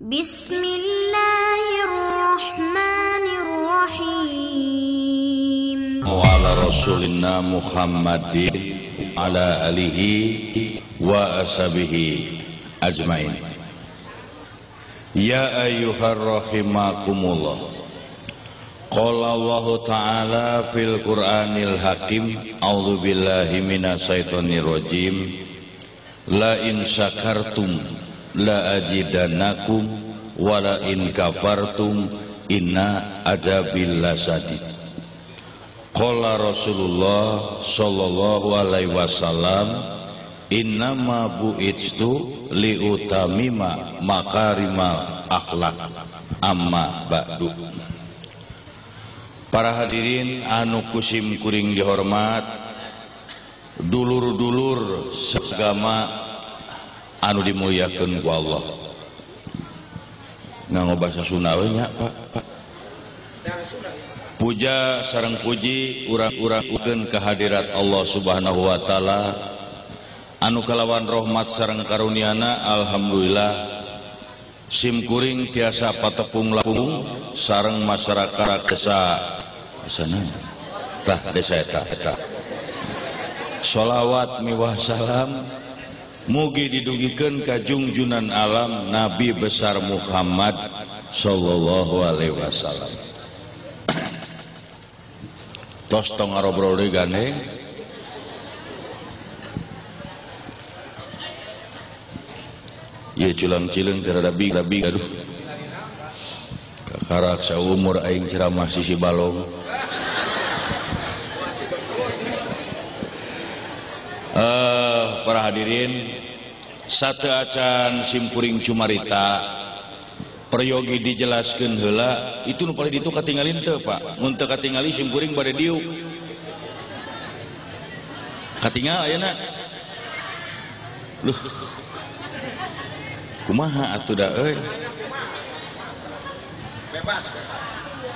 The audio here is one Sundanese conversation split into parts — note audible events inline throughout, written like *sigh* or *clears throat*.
بسم الله الرحمن الرحيم. وعلى رسولنا محمد على آله وأصحابه أجمعين. يا أيها الرحمكم الله قال الله تعالى في القرآن الحكيم أعوذ بالله من الشيطان الرجيم. لا إن شكرتم la ajidannakum wala in kafartum inna adzabil lasadid qala rasulullah sallallahu alaihi wasallam inna ma buitstu li utamima makarimal akhlak amma ba'du. Para hadirin anu kusim kuring dihormat dulur-dulur segama anu dimuliakan ku Allah. Nganggo bahasa Sunawe nya Pak Pak. Puja sarang puji urang-urang ukeun kehadirat Allah Subhanahu wa taala. Anu kalawan rahmat sarang karuniana alhamdulillah. Sim kuring tiasa patepung lapung sarang masyarakat desa sana tah desa eta eta. Sholawat miwah salam. mugi didugikan kajungjunan alam Nabi besar Muhammad Sallallahu Alaihi Wasallam. Tos tong ngarobrol deui gandeng Ieu cilang-cileung teu rada big aduh. Kakarak saumur aing ceramah sisi balong. Eh uh, para hadirin satu acan simkuring cumarita peryogi dijelaskan hela itu nu paling itu katingalin teu pak mun teu katingali simkuring bade diuk katingal ayeuna Duh. Kumaha atuh da euy. Bebas.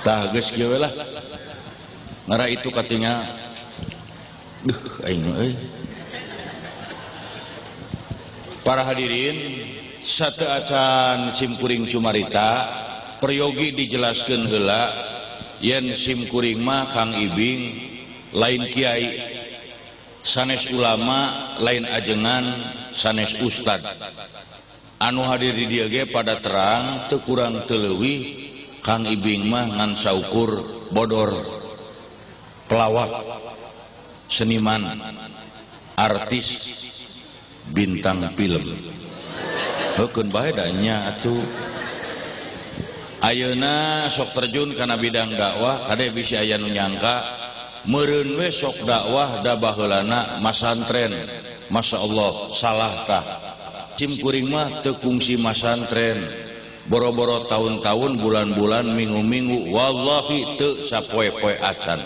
Tah geus kieu lah. Ngara itu katingal. Duh aing euy. para hadirin satu acan simkuring cumarita peryogi dijelaskan hela yen simkuring mah Kang Ibing lain Kiai sanes ulama lain ajengan sanes Ustad. Anu hadir di dia ge pada terang teu kurang teu leuwih Kang Ibing mah ngan saukur bodor pelawak seniman artis. bintang film. Heukeun bae da nya atuh. Ayeuna sok terjun kana bidang dakwah kada bisi aya nu nyangka meureun we sok dakwah da baheulana masantren. Masya Allah cim kuring mah teu kungsi masantren. Boro-boro tahun-tahun bulan-bulan minggu-minggu wallahi teu sapoe-poe acan.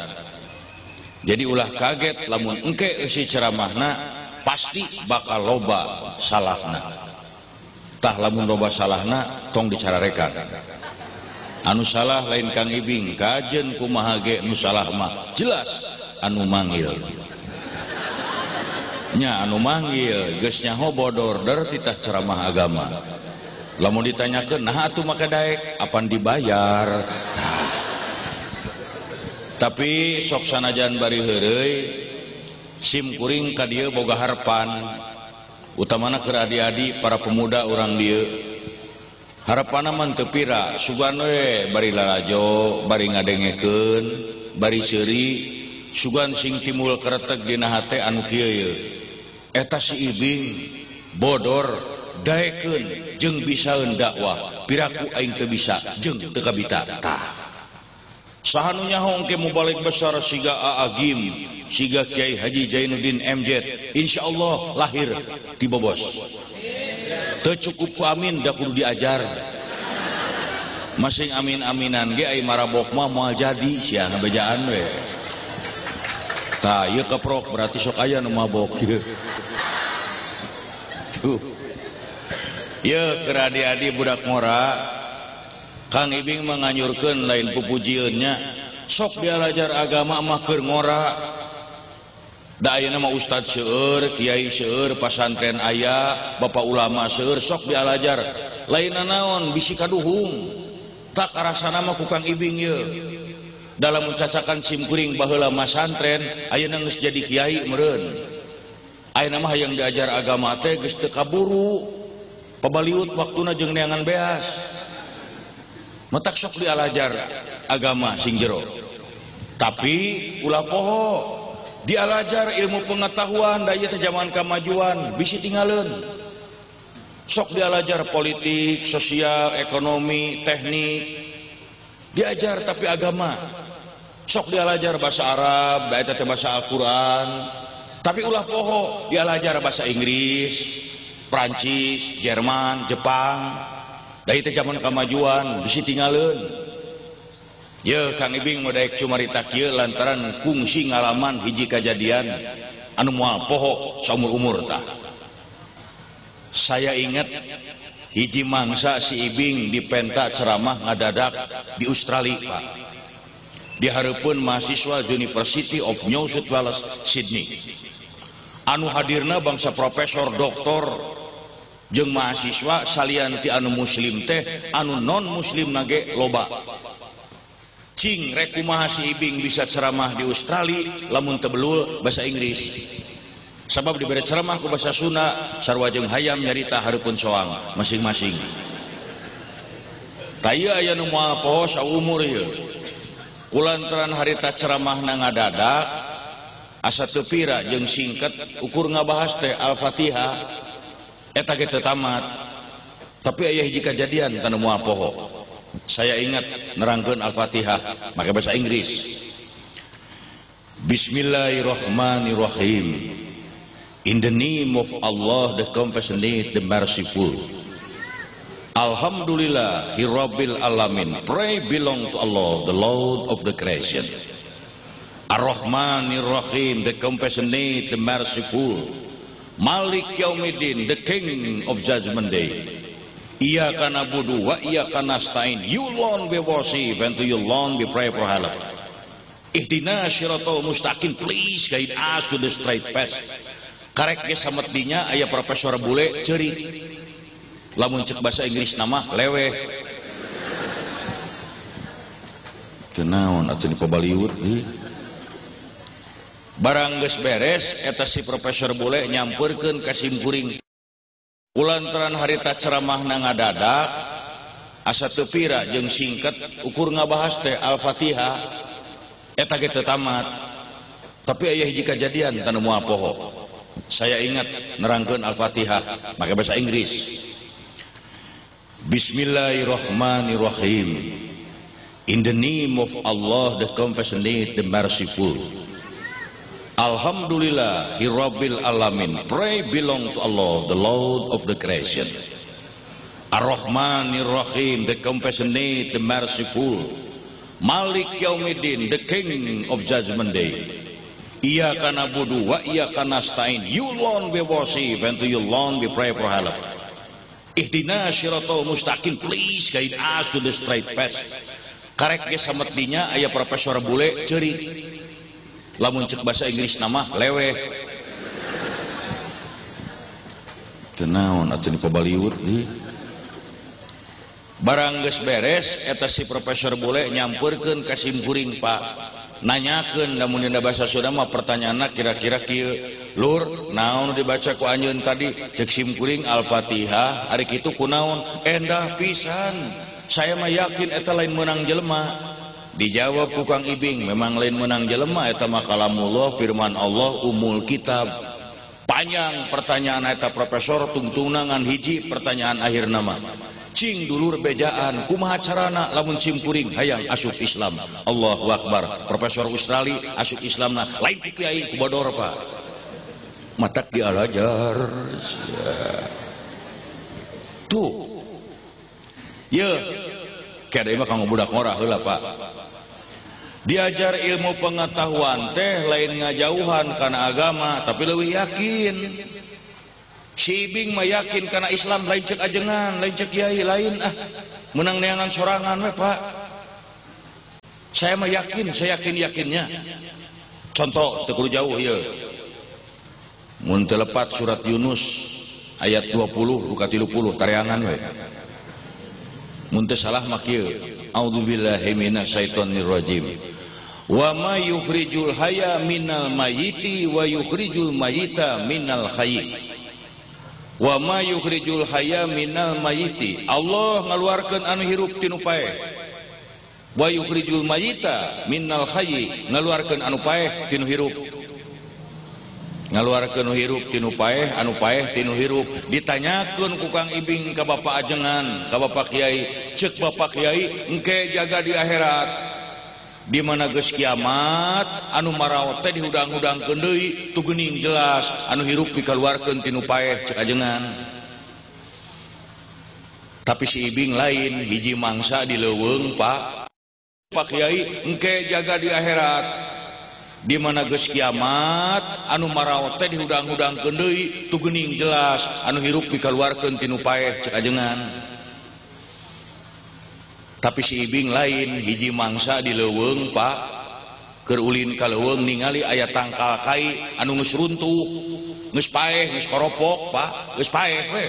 Jadi ulah kaget lamun engke eusi ceramahna pasti bakal loba salahna. Tah lamun loba salahna tong dicararekan. Anu salah lain Kang Ibing kajen kumaha ge nu salah mah. Jelas anu manggil. Nya anu manggil geus nyaho bodor der titah ceramah agama. Lamun ditanyakeun nah atuh maka daek apan dibayar? Nah. tapi sok sanajan bari heureuy SIMkuring ka dia boga harepan. Utamana keradi-adi para pemuda orang dia pira tepira Suganwe bari lalajo bari ngadengeken bari seri Sugan sing timul keretek dinahate anu kieu eta si ibing bodor daekeun jeung bisaeun dakwah. Piraku aing teu bisa jeung teu kabita tah. Sahanunya hongke mubalik besar siga Aagim siga Kiai Haji Jainuddin MJ Insya Allah lahir di bobos tercukup amin dah kudu diajar. Masing amin aminan ge ai marabok mah moal jadi sia ngabejaan we. Tah ieu keprok berarti sok aya nu mabok ieu. Tuh. Ieu keur adi-adi budak ngora Kang Ibing menganyurkan lain pupujiannya. Sok dia lajar agama mahker ngora. Da ayeuna mah ustaz seueur kiai seueur pasantren aya bapak ulama seueur sok dialajar. lain naon bisi kaduhung. Tak karasana mah ku Kang Ibing ye dalam mencacakan simkuring baheula masantren ayeuna geus jadi kiai meureun. Ayeuna mah yang diajar agama teh geus teu kaburu. Pabaliut waktuna jeung neangan beas. Matak sok dialajar agama sing jero. Tapi ulah poho dialajar ilmu pengetahuan daya teh zaman kemajuan bisi tinggalin. Sok dialajar politik, sosial, ekonomi, teknik. Diajar tapi agama. Sok dialajar bahasa Arab, daya teh bahasa Al-Qur'an. Tapi ulah poho dialajar bahasa Inggris, Prancis, Jerman, Jepang. dari itu zaman kemajuan bisi tinggalin ya kang ibing modaik cuma kieu lantaran kungsi ngalaman hiji kejadian anu mual pohok seumur umur tak saya ingat hiji mangsa si ibing di penta ceramah ngadadak di Australia Pak. di hareupeun mahasiswa University of New South Wales Sydney. Anu hadirna bangsa profesor doktor jeung mahasiswa salian ti anu muslim teh anu non muslim nage loba. Cing rekumaha si ibing bisa ceramah di Australia lamun tebelul bahasa Inggris. Sabab diberi ceramah ku bahasa Sunda sarwa jeung hayam nyarita harupun soang masing-masing. Tayu aya nu moal poho saumur ieu. Kulantaran harita ceramah na ngadadak asa teu pira jeung singkat ukur ngabahas teh Al-Fatihah. Eta teu tamat. Tapi aya hiji kejadian kana moal poho saya ingat nerangkan Al-Fatihah maka bahasa Inggris. Bismillahirrahmanirrahim. In the name of Allah the compassionate the merciful. Alhamdulillah Rabbil Alamin Pray belong to Allah the Lord of the creation. Ar-Rahmanir-Rahim the compassionate the merciful Malik Yaumiddin the king of judgment day Iya kana budu wa iya kana stain. You alone be worship and to you alone be pray for help. Ihdina syiratul mustaqim. Please guide us to the straight path. Karek ge sametdinya aya profesor bule ceri. Lamun cek bahasa Inggris nama lewe. Kenaon atuh di pabaliut di. Barang geus beres eta si profesor bule nyamperkeun ka simkuring lantaran harita ceramah na ngadadak asa tepira jeung singkat ukur ngabahas teh Al-Fatihah. Eta ge tamat. Tapi aya hiji kejadian tanu moal poho. Saya ingat nerangkeun Al-Fatihah maka bahasa Inggris. Bismillahirrahmanirrahim. In the name of Allah the compassionate the merciful Alhamdulillah, Rabbil Alamin. Pray belong to Allah, the Lord of the creation. Ar-Rahmanir Rahim, the compassionate, the merciful. Malik Yaumiddin, the King of Judgment Day. Iyaka nabudu wa iyaka nasta'in. You alone we worship and to you alone we pray for help. Ihdina syiratul mustaqim. Please guide us to the straight path. Karek ge sametdinya aya profesor bule ceuri lamun cek bahasa Inggris nama lewe. Tenaon atau di pabaliut di barang geus beres eta si profesor bule nyampurkeun ka simkuring Pak. Nanyakeun lamun dina basa Sunda mah pertanyaanna kira-kira kieu. Lur naon dibaca ku anjeun tadi? Cek simkuring al-fatihah ari kitu kunaon endah pisan. Saya mah yakin eta lain menang jelema. dijawab tukang Ibing memang lain menang jelemah eta makalamullah firman Allah umul kitab panjang pertanyaan eta profesor tungtunangan hiji pertanyaan akhir nama cing dulur bejaan kumaha carana lamun simkuring hayang asup Islam Allahu Akbar profesor Australia asup Islam nah lain ku kiai ku bodor pak matak dialajar tuh ye yeah. yeah. yeah. Kaya ada mah kang budak ngorah heula Pak. diajar ilmu pengetahuan teh lain ngajauhan karena agama tapi lebih yakin. Sibing meyakin karena Islam lain cek ajengan lain cek kiai lain ah. Menang neangan sorangan we Pak. Saya meyakin saya yakin yakinnya. Contoh tekul jauh ya mun telepat surat Yunus ayat 20 luka 30 tariangan we. Mun salah makil a'udzubillahi minasyaitonirrajim. wama yukhrijul haya minal mayiti wa yukhrijul mayita minal hayyi wama yukhrijul haya minal mayiti. Allah ngaluarkeun anu hirup tinu paeh. Wa yukhrijul mayita minal hayy ngaluarkeun anu paeh tinu hirup. Ngaluarkeun hirup tinu paeh anu paeh tinu hirup. Ditanyakeun ku Kang Ibing ka Bapak Ajengan ka Bapak Kiai. Cek Bapak Kiai engke jaga di akhirat. di mana geus kiamat anu maraot teh dihudang-hudangkeun deui tu geuning jelas anu hirup dikaluarkeun tinu paeh cek ajengan. Tapi si ibing lain hiji mangsa di leuweung pak. Pak kiai engke jaga di akhirat. Di mana geus kiamat anu maraot teh dihudang-hudangkeun deui tu geuning jelas anu hirup dikaluarkeun tinu paeh cek ajengan. tapi si Ibing lain hiji mangsa di leweng Pak. Kerulin kaleweng ningali ayat tangkal kai anu nges runtuh nges paeh nges koropok Pak. Nges paeh we.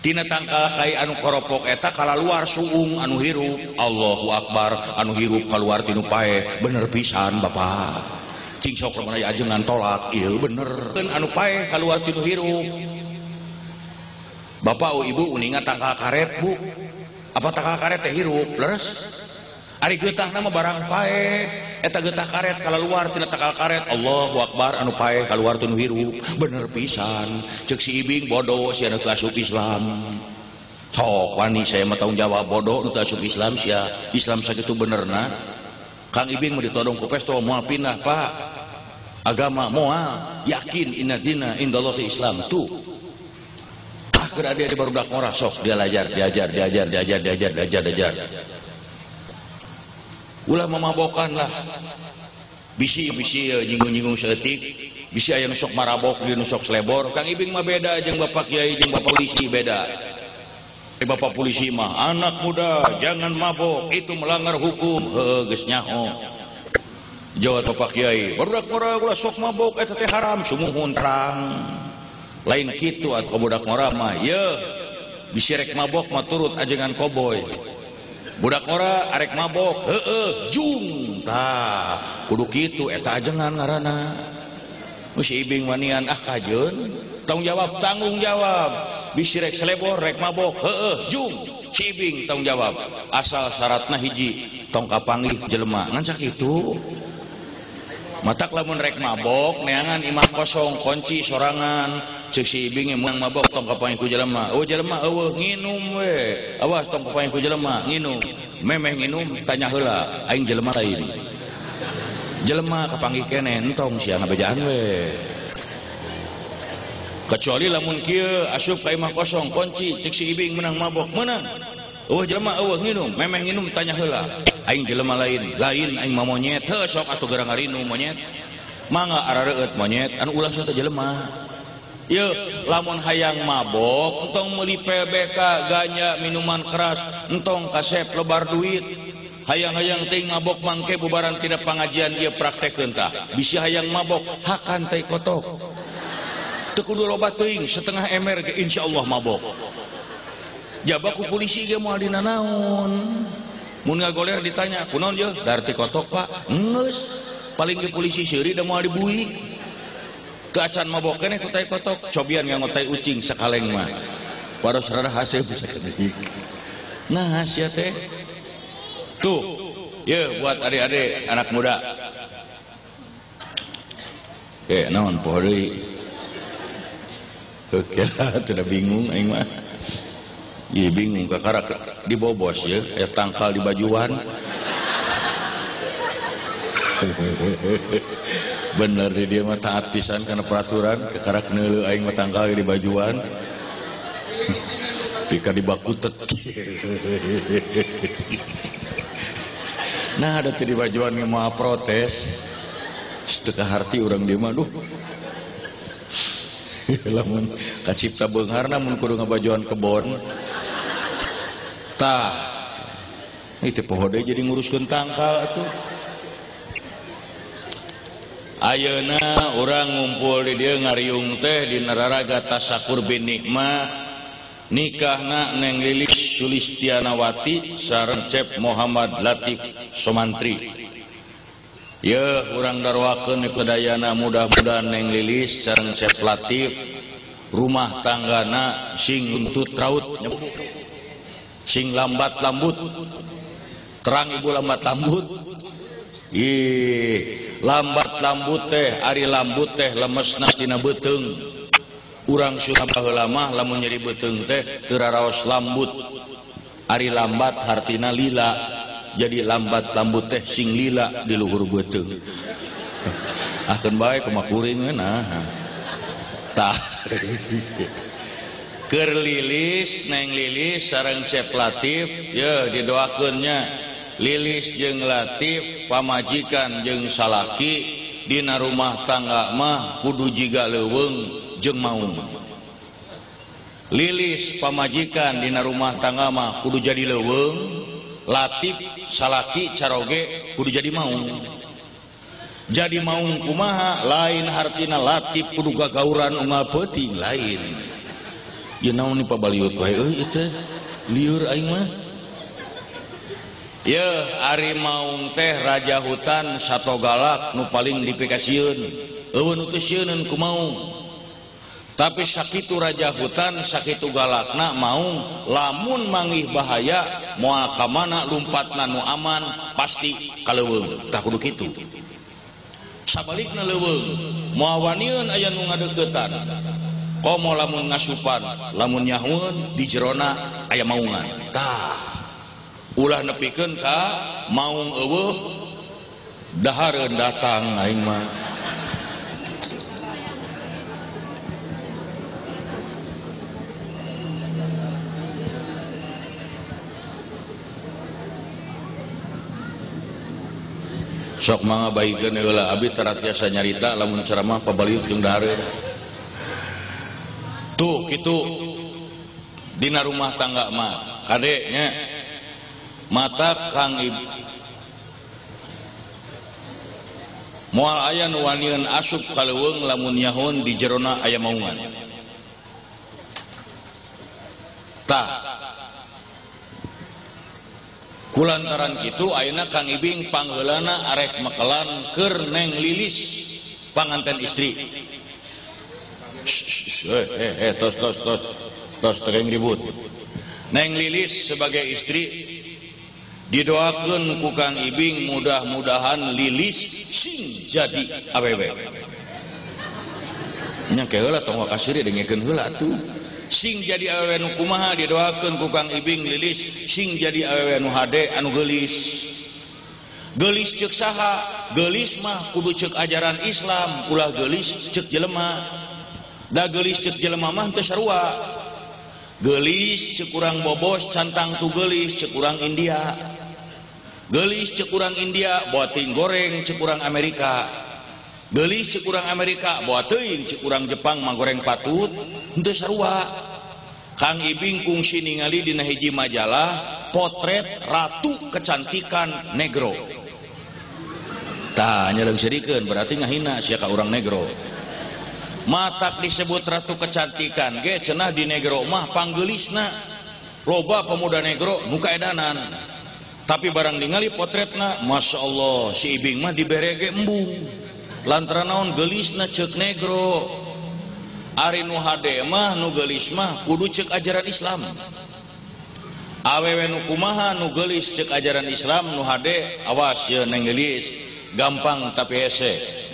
Tina tangkal kai anu koropok eta kala luar suung anu hirup. Allahu Akbar anu hirup keluar tinu paeh. Bener pisan Bapak. Cing sok mana ajengan tolak iya bener. Anu paeh keluar tinu hirup. Bapak oh, ibu uninga tangkal karet bu. apa takal karet teh hirup leres. Ari getah nama barang pae. Eta getah karet kalau luar tina takal karet. Allahu Akbar anu pae keluar tunu hirup. Bener pisan. Cek si ibing bodoh si anu asup Islam. Sok wani saya mah tanggung jawab. Bodoh nu asup Islam sia. Islam sakitu benerna Kang Ibing mau ditodong ku pesto moal pindah Pak. Agama moal yakin inna dina indallah Islam tuh. Akhir dia di barudak murah sok dia lajar diajar diajar diajar diajar diajar diajar ulah memabokan lah. Bisi bisi nyinggung nyinggung seetik bisi ayam sok marabok dia nusok selebor. Kang ibing mah beda jeung bapak kiai jeung bapak polisi beda. Eh, bapak polisi mah anak muda jangan mabok. Itu melanggar hukum heuh geus nyaho. Jawab bapak kiai barudak murah ulah sok mabok eta teh haram sumuhun terang lain gitu atau budak ngora mah ya bisirek mabok mah turut ajengan koboy budak ngora arek mabok heeh jung tah. Kudu kitu eta ajengan ngaranna mesti ibing wanian ah kajeun tanggung jawab tanggung jawab. Bisirek selebor rek mabok heeh jung. Cibing tanggung jawab. Asal syaratna hiji tong kapanggih jelema. Ngan sakitu matak lamun rek mabok neangan imam kosong kunci sorangan. Cek si ibing yang mabok tong kapain ku jelema. Oh jelema eueuh nginum we. Awas tong kapain ku jelema nginum. Memeh nginum tanya heula aing jelema lain jelema kapanggih kene entong sia ngabejaan we. Kecuali lamun kieu asup ka imah kosong kunci cek si ibing menang mabok menang Oh jelema eueuh nginum, memeh nginum tanya heula. Aing jelema lain, lain aing mah monyet, heuh sok atuh gerang ngarinum monyet. Mangga arareueut monyet anu ulah teh jelema. Ye, lamun hayang mabok, entong meuli PBK, ganja, minuman keras, entong kasep lebar duit. Hayang-hayang teh ngabok mangke bubaran tidak pengajian ieu praktekeun tah. Bisi hayang mabok, hakan teh kotok. Teu kudu loba teuing setengah emer ge insyaallah mabok. jabaku polisi ge moal dina naon? Mun ngagoler ditanya kunaon je? Darti kotok pak ngeus. Paling ge polisi seuri da moal dibui. Ke acan mabok keneh kutai kotok cobian ngangotai ucing sakaleng mah. Paros rada hase *laughs* nah sia teh. Tuh ye buat adik-adik anak muda. Eh naon poho deui sudah bingung aing mah. Iya bingung ke karak dibobos ya, eh tangkal di bajuan. *laughs* Bener di dia mah taat pisan karena peraturan ke karak neuleu aing mah tangkal di bajuan. *laughs* Pika di bakutet. *laughs* nah ada tadi bajuan yang mau protes. Setengah hati orang dia mah duh lamun kacipta beunghar namun kudu ngabajuan kebon tah itu pohode jadi nguruskan tangkal atuh. Ayeuna orang ngumpul di dia ngariung teh di neraraga tasakur bin nikma nikahna neng lilis Sulistianawati sareng Cep Muhammad Latif Somantri. Ya orang darwakeun kedayana mudah-mudahan neng lilis sareng Cep Latif. Rumah tanggana sing untut raut. sing lambat lambut. Terang ibu lambat lambut. Ih lambat lambut teh Ari lambut teh lemesnatina beteng urang Surabah lama lamun nyeri beteng teh teraraos lambut. Ari lambat hartina lila jadi lambat lambut teh sing lila di luhur beteng *laughs* akan baik kemakuring nah tah. *laughs* lilis neng lilis sarang cep latif. Ya didoakannya lilis jeng latif pamajikan jeng salaki. Dina rumah tangga mah kudu jiga leweng jeng maung. Lilis pamajikan Dina rumah tangga mah kudu jadi leweng latif salaki caroge kudu jadi maung. Jadi maung kumaha lain hartina latif kudu gagauran ungal peuting lain. naon ni pabaliut wae? Euy teh lieur aing mah. Ye Ari maung teh raja hutan satu galak nu paling dipikasiun eueun nu ku mau tapi sakitu raja hutan sakitu galakna mau lamun mangih bahaya moal ka mana lumpatna nu aman pasti kaleuweung tah kudu kitu. Sabalikna leuweung. Moal wanieun aya nu ngadeukeutan komo lamun ngasufan lamun nyahun di jerona aya maungan. Tah ulah nepikeun ka maung eueuh dahareun datang aing mah. Sok mangabaikan heula abi teratiasa nyarita lamun ceramah pabaliut jeung dahareun. tuh gitu. Dina rumah tangga mah kadeknya. Mata Kang Ibu mual aya nu wanian asup kaleuweung lamun nyahun di jerona aya maungan tah kulantaran kitu ayeuna Kang Ibing pangheulana arek mekelan keur neng lilis panganten istri. ribut. Neng Lilis sebagai istri. Didoakan kukang Ibing mudah-mudahan Lilis sing jadi aww sing jadi awen kumaha? Didoakan kukang Ibing Lilis sing jadi aww nu hade anu gelis. Gelis cek saha? Gelis mah kudu cek ajaran Islam. Ulah gelis cek jelemah da gelis Jelmamah terua gelis cekurang bobos cantang tu gelis cekurang India. Gelis cekurang India boting goreng cekurang Amerika. Gelis cekurang Amerika boting cekurang Jepang manggoreng patut untuk sarua. Kang Ibing kungsi ningali dina hiji majalah potret ratu kecantikan negro. Tanya lagi serikan berarti ngahina siapa orang negro. matak disebut Ratu kecantikan. Ge cenah di negro mah panggelisna. Loba pemuda negro muka edanan. Tapi barang ningali potretna Masya Allah si ibing mah diberege embu. Lantaran naon gelisna cek negro. Ari nu hade mah nu gelis mah kudu cek ajaran Islam. Awewe nu kumaha nu gelis cek ajaran Islam nu hade awas ya neng gelis. Gampang tapi hese.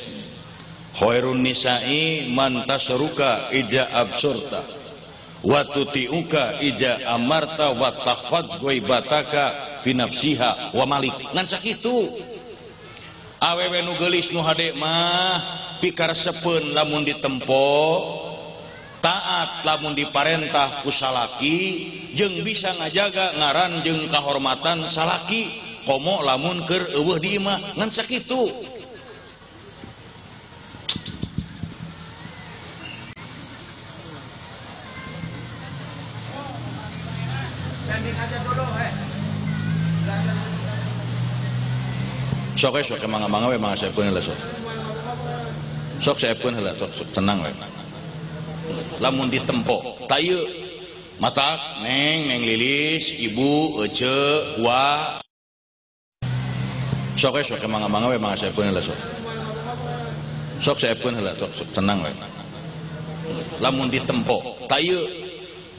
Khairun nisa'i man tasruka ija absurta wa tuti'uka ija amarta wa tahfaz ghaibataka fi nafsiha wa malik. Ngan sakitu. Awewe nu geulis nu hade mah pikarsepeun lamun ditempo taat lamun diparentah ku salaki jeung bisa ngajaga ngaran jeung kahormatan salaki komo lamun keur eueuh di imah ngan sakitu. Sok sok mangga mangga we mangga saya pun lah sok sok saya pun heula sok sok tenang we lamun ditempo tayu mata neng neng lilis ibu ece wa sok we sok mangga mangga mangga saya pun heula sok sok saya pun heula sok sok tenang we lamun ditempo tayu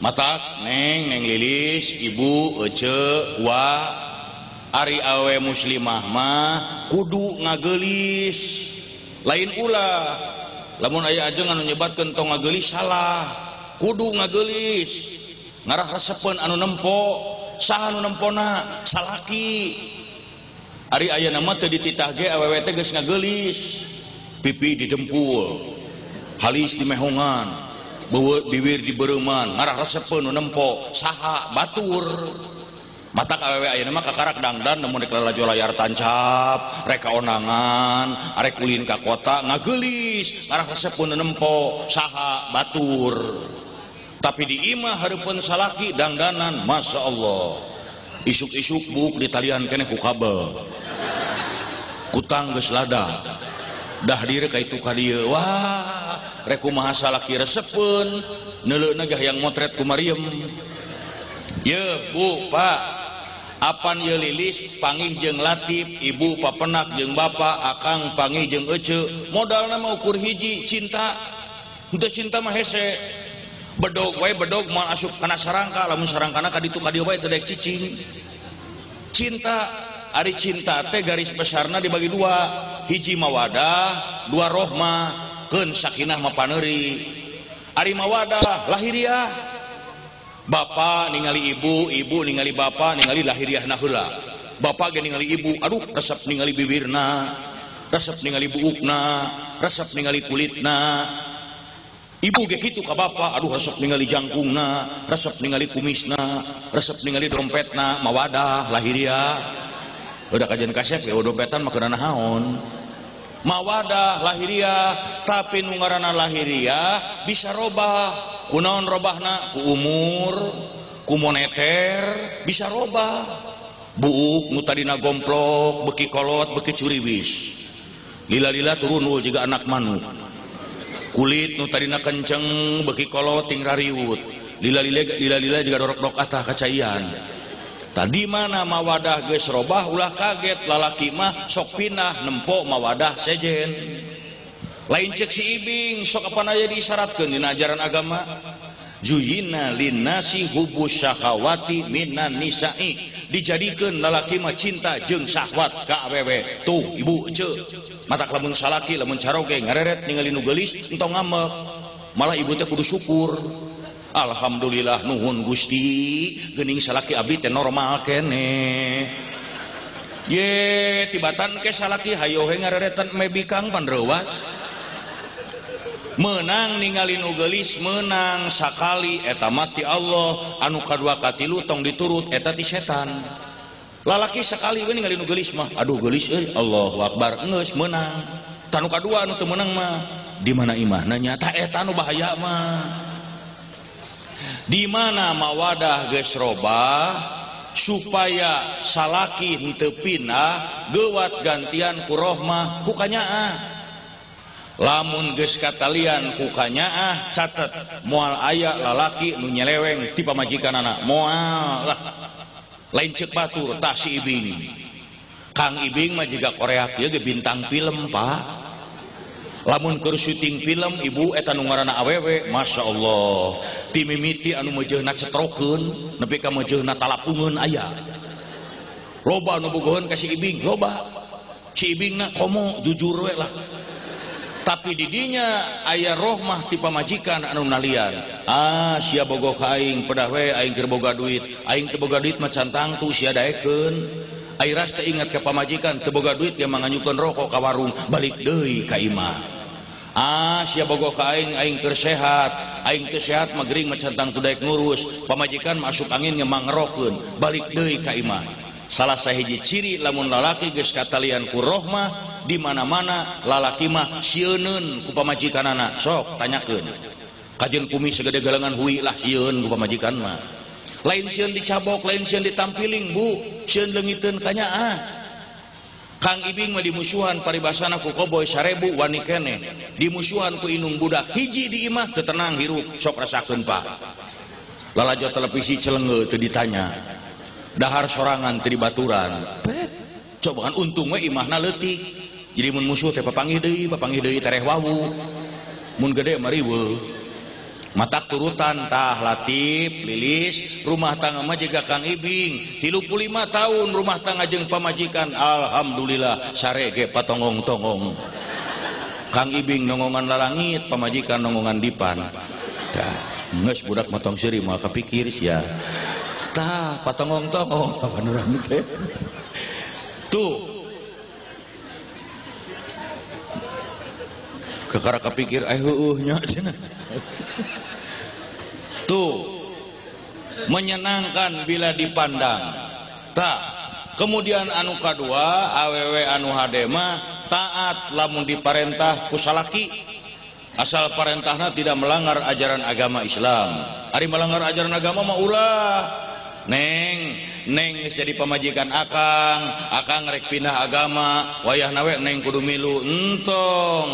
mata neng neng lilis ibu ece wa ari awe muslimah mah kudu ngagelis. Lain ulah lamun aya aja anu nyebatkeun tong ngagelis salah. Kudu ngagelis. Ngarah resepen anu nempo saha anu nempona salaki. Ari aya nama teu dititah ge awewe teh geus ngagelis. Pipi didempul halis dimehongan biwir di Beman ngarah resep penuh nempo saha batur. Mata awewe ayeuna mah kakarak dangdan namun rek lalajo layar tancap rek kaonangan arek ulin ka kota ngageulis ngarah resep nempo saha batur. Tapi di imah hareupeun salaki dangdanan masya Allah. Isuk-isuk buk ditalian kene ku kabel kutang geus lada. Dah diri ka itu ka dieu. Wah reku mahasa laki resepun neuleuna negah yang motret kumariam ye bu pak. Apan ye lilis pangih jeng latif ibu papenak jeng bapak akang pangih jeng ece modal nama ukur hiji cinta. Untuk cinta mah hese. Bedog wae bedog mau asup kana sarangka lamun sarangkana kaditu kadieu wae teu cicing. Cinta Ari cinta teh garis besarna dibagi dua. Hiji mawadah dua rohmah keun Sakinah mapaneuri ari mawadah lahiriah. Bapak ningali ibu ibu ningali Bapak ningali lahiriah nahula Bapak ningali ibu aduh resep ningali bibirna. Resep ningali buukna. Resep ningali kulitna. Ibu ge kitu ka bapak, aduh resep ningali jangkungna, resep ningali kumisna, resep ningali dompetna, mawadah lahiriah. Udah kajian kasep ya, dompetan mah naon. mawadah lahiriah tapi nungarana lahiriah bisa robah. Kunaon robahna? Ku umur ku moneter bisa robah. Buuk nu tadina gomplok beki kolot beki curiwis. Lila-lila turunul juga anak manuk. Kulit nu tadina kenceng beki kolot ting rariut. Lila-lila lila-lila juga dorok-dorok atah kacaian. tadi mana mawadah geus robah ulah kaget. Lalaki mah sok pinah nempo mawadah sejen. Lain cek si Ibing sok apa aja disyaratkan dina ajaran agama? Juyina linnasi hubus syahawati minan nisa'i. Dijadikeun lalaki mah cinta jeung syahwat ka awewe. Tuh ibu ce. Mata lamun salaki lamun caroge ngareret ningali nu geulis entong ngambek malah ibu teh kudu syukur. Alhamdulillah nuhun Gusti. Gening salaki Abi teh normal kene. Ye tibatan ke salaki hayo he ngareretan mebi Kang Pandrewas. Menang ningali nugelis menang sakali eta mati Allah. Anu kadua katilu tong diturut eta ti setan. Lalaki sekali we ningali nugelis mah. Aduh gelis euy. Eh, Allahu akbar. Geus menang. Tanu kadua anu teu menang mah. Di mana imahna? Nyata eta anu bahaya mah. di mana mawadah geus robah supaya salaki henteu pindah gewat gantian ku rohmah ku kanyaah lamun geus katalian ku kanyaah catet moal aya lalaki nu nyeleweng ti pamajikanana moal lah. Lain ceuk batur tah si ibing. Kang ibing mah jiga Korea kieu ge bintang film pak. lamun keur syuting film ibu eta nu ngaranna awewe Masya Allah. Timimiti anu mejena cetrokeun nepi ka mejena talapungeun aya. Loba nubugohan kasih ibing loba. Si ibingna komo jujur we lah. Tapi didinya aya rohmah ti pamajikan anu nalian. Ah sia bogoh aing pedah we aing keur boga duit. Aing teu boga duit mah cantang tangtu sia daekeun. airasta ingat ke pamajikan teboga duit ge manganyukeun rokok ka warung balik deui ka imah Ah sia boga ka aing aing keur sehat. Aing teu sehat mah gering megering mencentang tudaik ngurus. Pamajikan masuk angin ge mangerokeun balik deui ka imah salah sahiji ciri lamun lalaki geus katalian ku rohmah di mana-mana lalaki mah sieun ku pamajikanana. Sok tanyakeun. Kajen kumis segede galangan hui lah sieun ku pamajikan mah. lain sieun dicabok lain sieun ditampiling bu. Sieun leungiteun kanya ah. Kang Ibing mah dimusuhan paribasana ku koboy sarebu wani kene. Dimusuhan ku inung budak hiji di imah teu tenang hirup sok rasakeun pak. Lalajo televisi celengge teu ditanya. Dahar sorangan teu dibaturan. Pet cobaan untung we imahna leutik. Jadi mun musuh teh papanggih deui papanggih deui tereh wawu. Mun gede mah riweuh mata turutan tah latif lilis. Rumah tangga mah Kang Ibing. 35 tahun rumah tangga jeung pamajikan. Alhamdulillah sarege patongong-tongong. Kang Ibing nongongan lalangit pamajikan nongongan dipan. Dah nges budak motong siri mah kepikir sia. Tah patongong-tongong *laughs* panurang teh? Tuh. Kekara kepikir eh heueuhnya cenah tuh. Menyenangkan bila dipandang. Tak. Kemudian anu kedua aww anu Hadema taat lamun diparentah kusalaki asal parentahna tidak melanggar ajaran agama Islam. Ari melanggar ajaran agama mah ulah Neng neng jadi pemajikan akang. Akang rek pindah agama. Wayah nawek neng kudu milu. Entong.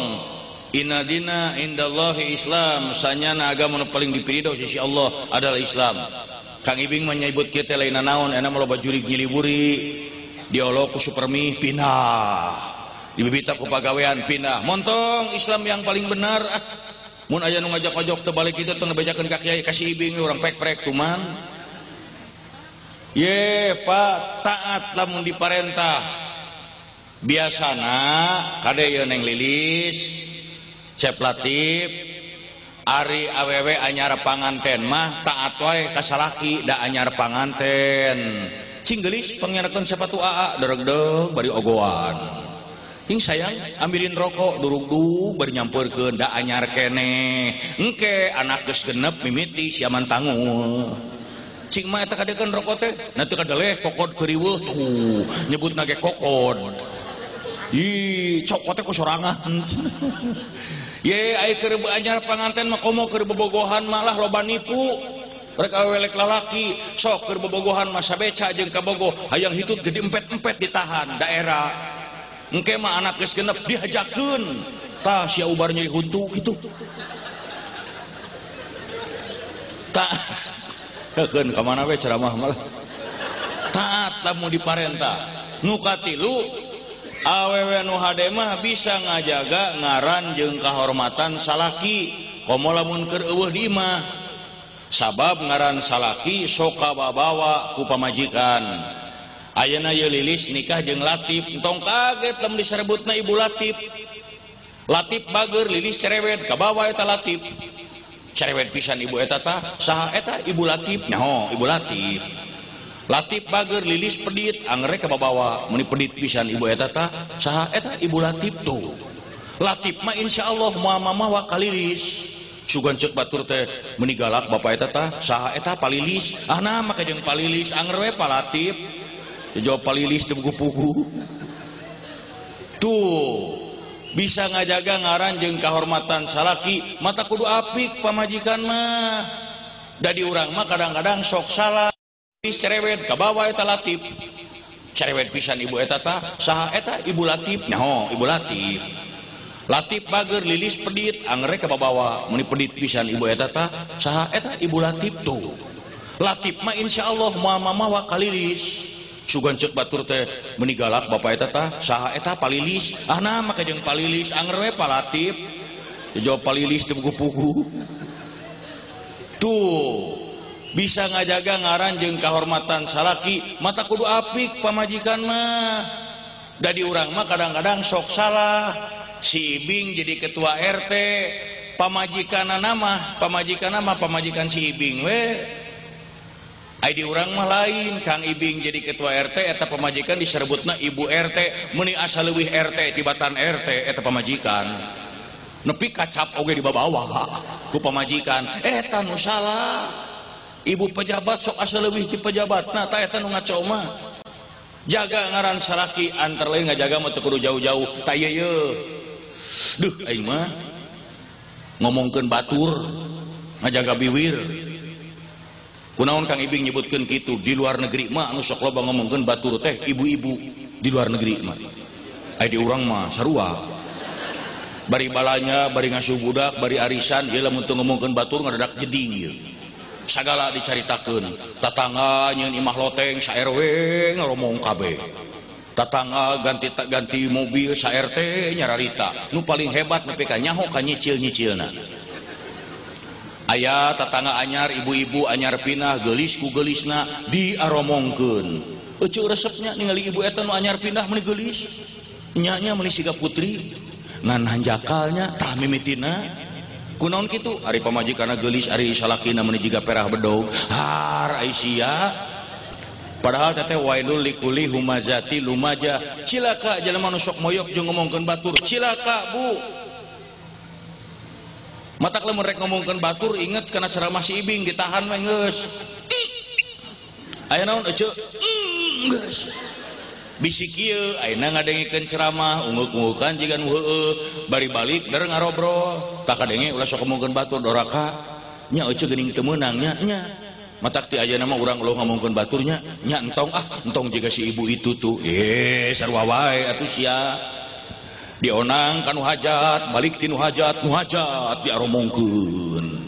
inadina indallahi Islam sanyana agama nu paling dipirido sisi Allah adalah Islam. Kang Ibing menyebut kita lain naon enak loba jurig nyiliburi diolok ku supermi pindah. Dibibita ku pagawean pindah. Montong Islam yang paling benar. Ah. Mun aya nu ngajak-ajak teu balik kitu teu nebejakeun ka kiai kasih Ibing urang pek-pek tuman. Ye, Pak, taat lamun diparentah. Biasana kade yeun neng lilis cep Latif Ari awewe anyar panganten mah taat wae kasalaki da anyar panganten. Cinggelis pengenakan sepatu aa? Dereg-deg bari ogoan. Hing sayang ambilin rokok durug-dug bari nyampeurkeun da anyar kene. Engke anak geus genep mimiti siaman tanggung cing mah eta kadekeun rokok teh nanti kadeleh kokod keuriweuh tuh nyebut nage kokod Ih, cokotnya ku sorangan. *laughs* ajar panganten makomokerbobogohan malah loba nipu. Rekalek lalaki sok keur bebogohan masa beca jeng kabogo hayang hitut jadi empet-empet ditahan daerah. Engke mah anak geus genep dihajakeun. Tah sia ubar nyeri huntu gitu tak keun ka mana we ceramah malah. Taat lamun diparentah nu katilu awewe nu hademah bisa ngajaga ngaran jeung kahormatan salaki. Komo lamun keur eueuh di imah sabab ngaran salaki soka babawa ku pamajikan. Ayeuna ye lilis nikah jeung Latif. Entong kaget lamun diserebutna ibu Latif. Latif bager lilis cerewet kabawa eta Latif. Cerewet pisan ibu eta tah saha eta ibu Latif? Nyaho ibu Latif. Latif Bager lilis pedit angrek ke babawa meni pedit pisan ibu eta etata saha eta ibu Latif tuh. Latif mah insya Allah mama mawa kalilis. Sugan cek batur teh menigalak bapak etata saha eta palilis. Ah nama maka jeung palilis anger we palatif jawab palilis teu pugu tuh bisa ngajaga ngaran jeung kahormatan salaki mata kudu apik pamajikan mah. Dari urang mah kadang-kadang sok salah. cerewet kabawa eta Latif. Cerewet pisan ibu eta ta saha eta ibu Latif. Nyaho ibu Latif. Latif bager lilis pedit anggrek ke bawa meni pedit pisan ibu eta ta saha eta ibu Latif tuh. Latif mah insyaallah mama mawa kalilis. Sugan cek batur teh meni galak bapa bapak etata saha eta palilis. Ah nah maka jeung palilis anger we palatif jawab palilis teu pugu-pugu. Tuh. bisa ngajaga ngaran jeung kahormatan salaki mata kudu apik pamajikan mah. Dari urang mah kadang-kadang sok salah. Si Ibing jadi ketua RT pamajikan nama pamajikan nama pamajikan si Ibing we. ID urang mah lain Kang Ibing jadi ketua RT eta pemajikan diserbutna ibu RT meni asa leuwih RT tibatan RT eta pamajikan. Nepi kacap oge di bawah ku pamajikan. Eta nu salah. ibu pejabat sok asa lebih di pejabat. Nah tayatan ngacoma jaga ngaran saraki antar lain ngajaga mah kudu jauh-jauh. Taya ye duh aing mah ngomongkeun batur ngajaga biwir. Kunaon Kang Ibing nyebutkeun kitu di luar negeri mah anu sok loba ngomongkeun batur teh ibu-ibu di luar negeri mah. Ai di urang mah sarua. Bari balanya bari ngasuh budak bari arisan ieu lamun teu ngomongkeun batur ngadadak jeding ieu. sagala dicaritakeun. Tatangga nyeun imah loteng sa RW ngaromong kabeh. Tatangga ganti ganti mobil sa RT nyararita. Nu paling hebat nepi ka nyaho ka nyicil-nyicilna. Aya tatangga anyar ibu-ibu anyar pinah gelis ku gelisna diaromongkeun. Euceu resepnya ningali ibu eta nu anyar pindah meni gelis. Nyanya meni siga putri. Ngan hanjakalnya tah mimitina. Kunaon kitu? Ari pamajikana gelis ari salakina meuni jiga perah bedog. Har Aisyah. Padahal teteh wailul likuli humazati lumaja. Cilaka jelema nu sok moyok jeung ngomongkeun batur. Cilaka, Bu. Matak lamun rek ngomongkeun batur inget kana ceramah si Ibing ditahan we geus. Aya naon euceu? Geus. bisik ngadengikeun ceramah unguk-ungukan heueuh bari-balik dari ngarobrol. Tak kadenge ulah sok ngomongkeun batur doraka. Nya eceu geuning teu meunang nya nya. Matak ti ayeuna nama urang ulah ngomongkeun baturnya nya entong ah entong jiga si ibu itu tuh. Eh sarua wae atuh sia. Dionang kanu hajat balik ti nu hajat nu hajat diaromongkeun.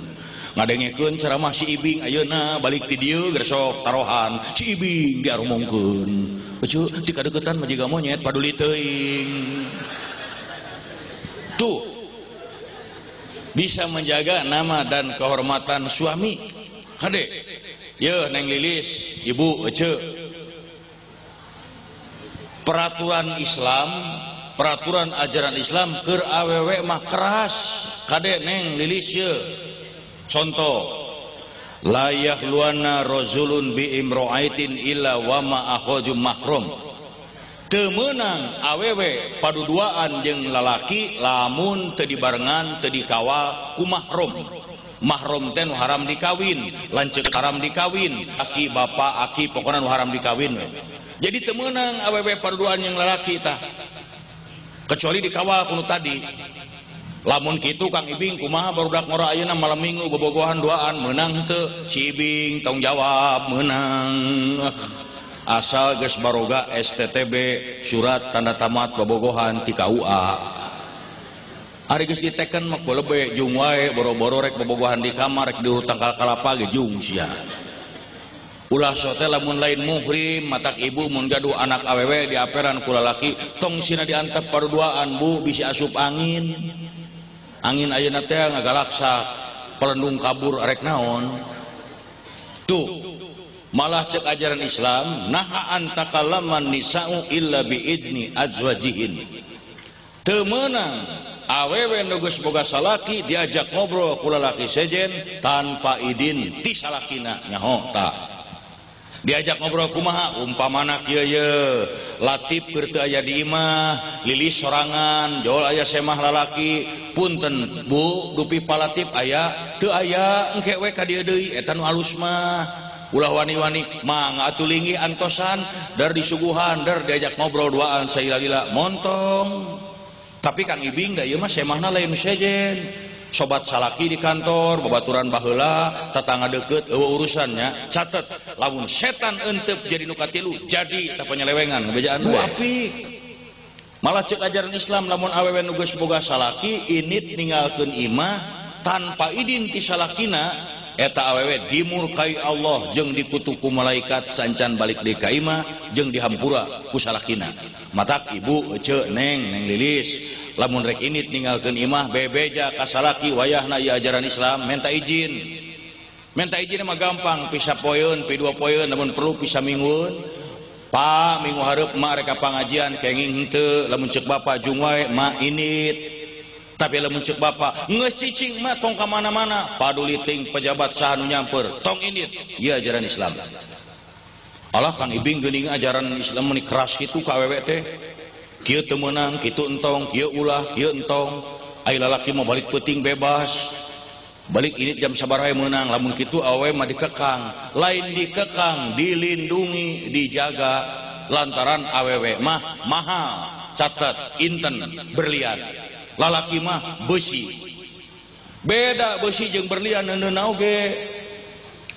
Ngadengikeun ceramah si Ibing ayeuna balik ti dieu gresok tarohan si Ibing diaromongkeun. Eucu ti kadeukeutan mah jiga monyet paduli teuing. Tuh. Bisa menjaga nama dan kehormatan suami. Hade. Ye Neng Lilis, Ibu Ece. Peraturan Islam, peraturan ajaran Islam keur awewe mah keras. Kade Neng Lilis ye. Contoh la yahluana rajulun bi imra'aitin illa wa ma akhaju mahrum. Teu meunang awewe paduduaan jeung lalaki lamun teu dibarengan teu dikawal ku mahrum. Mahrum teh nu haram dikawin lanceuk haram dikawin aki bapa aki pokona nu haram dikawin jadi teu meunang awewe paduduaan jeung lalaki tah. Kecuali dikawal kuno tadi lamun kitu Kang Ibing kumaha barudak ngora ayeuna malam minggu bobogohan duaan menang teu Cibing tong jawab menang. Asal geus baroga STTB surat tanda tamat bobogohan ti KUA Ari geus diteken mah lebe jung wae boro-boro rek bobogohan di kamar rek diurutang kalapa ge jung sia. Ulah sote lamun lain muhrim matak ibu mun gaduh anak awewe di aperan ku laki tong sina diantep paruduaan bu bisi asup angin. angin ayeuna teh ngagalaksa pelendung kabur arek naon. Tuh malah cek ajaran Islam naha antakalaman nisa'u illa biidni azwajihin. Temenang awewe nugus boga salaki diajak ngobrol ku lalaki sejen tanpa idin ti salakina nyaho tak diajak ngobrol kumaha? Umpamana Latif keur teu aya di imah Lilis sorangan jol aya semah lalaki punten Bu dupi Palatip aya teu aya engke we ka dieu deui eta nu alus mah. Ulah wani-wani mangatlingi antosan dar disuguhan dar diajak ngobrol duaan saya Lila montong. Tapi Kang Ibing da ieu mah semahna lain sejen. sobat salaki di kantor bebaturan bahela tetangga deket uh, urusannya catet lamun setan entep jadi nukatilu jadi tak penyelewengan ngebejaan api malah cek ajaran Islam lamun awewe nugas boga salaki init ninggalkan imah tanpa idin ti salakina eta awewe dimurkai Allah jeung dikutuku malaikat sancan balik di Kaima jeung dihampura ku salakina. Matak ibu ece neng neng lilis. Lamun rek init ninggalkeun imah bebeja kasalaki wayahna ieu ajaran Islam minta izin minta izin mah gampang pisah poeun pi 2 poeun namun perlu pisah mingguun pa minggu hareup mak reka pangajian kenging henteu lamun ceuk bapa jung wae mak init. tapi lamun ceuk bapa geus cicing mah tong ka mana-mana. Paduli ting pejabat saha nu nyamper tong init ieu ajaran Islam. Allah Kang Ibing geuning ajaran Islam meni keras kitu ka awewe teh. Kieu teu meunang kitu entong kieu ulah kieu entong. Ai lalaki mau balik peuting bebas. Balik ini jam sabar meunang, lamun kitu awe mah dikekang. Lain dikekang dilindungi dijaga. Lantaran awewe mah mahal catat inten berlian. lalaki mah besi. Beda besi jeung berlian neu ge.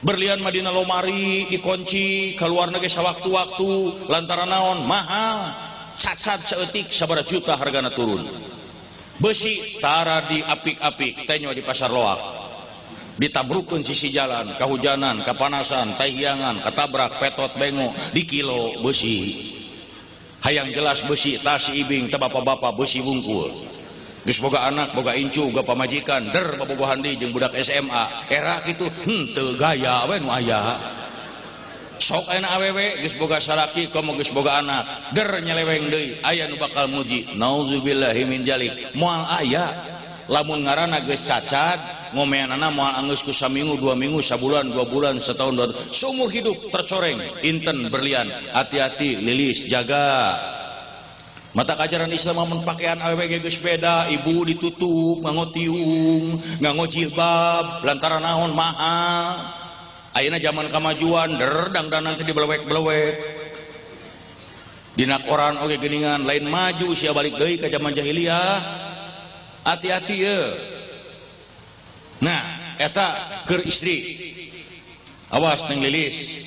Berlian Madinah lomari dikunci keluar negeri sewaktu-waktu lantaran naon mahal. Cacat seetik sabar juta hargana turun. Besi tara di apik-apik tenyo di pasar loak. Ditabrukun sisi jalan kehujanan kepanasan tayangan ketabrak petot bengo di kilo besi. Hayang jelas besi tasi ibing tebapa bapak besi bungkul. geus boga anak, boga incu, boga pamajikan, der babogohan di jeung budak SMA. Era kitu hmm, henteu gaya we nu aya. Sok aya awewe geus boga salaki komo geus boga anak, der nyeleweng deui, aya nu bakal muji. Nauzubillahi min jalik. Moal aya. Lamun ngaranna geus cacat, ngomeanana moal anggeus ku saminggu, dua minggu, sabulan, dua bulan, setahun, dua seumur hidup tercoreng, inten berlian. Hati-hati, lilis, jaga. mata ajaran Islam namun pakaian awG sepeda ibu ditutup nganggo tiung nganggo jilbab lantaran naon maha Aina zaman kemajuan derdang dan nanti dibelewek-belewek. Dina koran oke geningan lain maju usia balik deui ke zaman jahiliyah. Hati-hati ya nah eta keur istri. Awas neng lilis.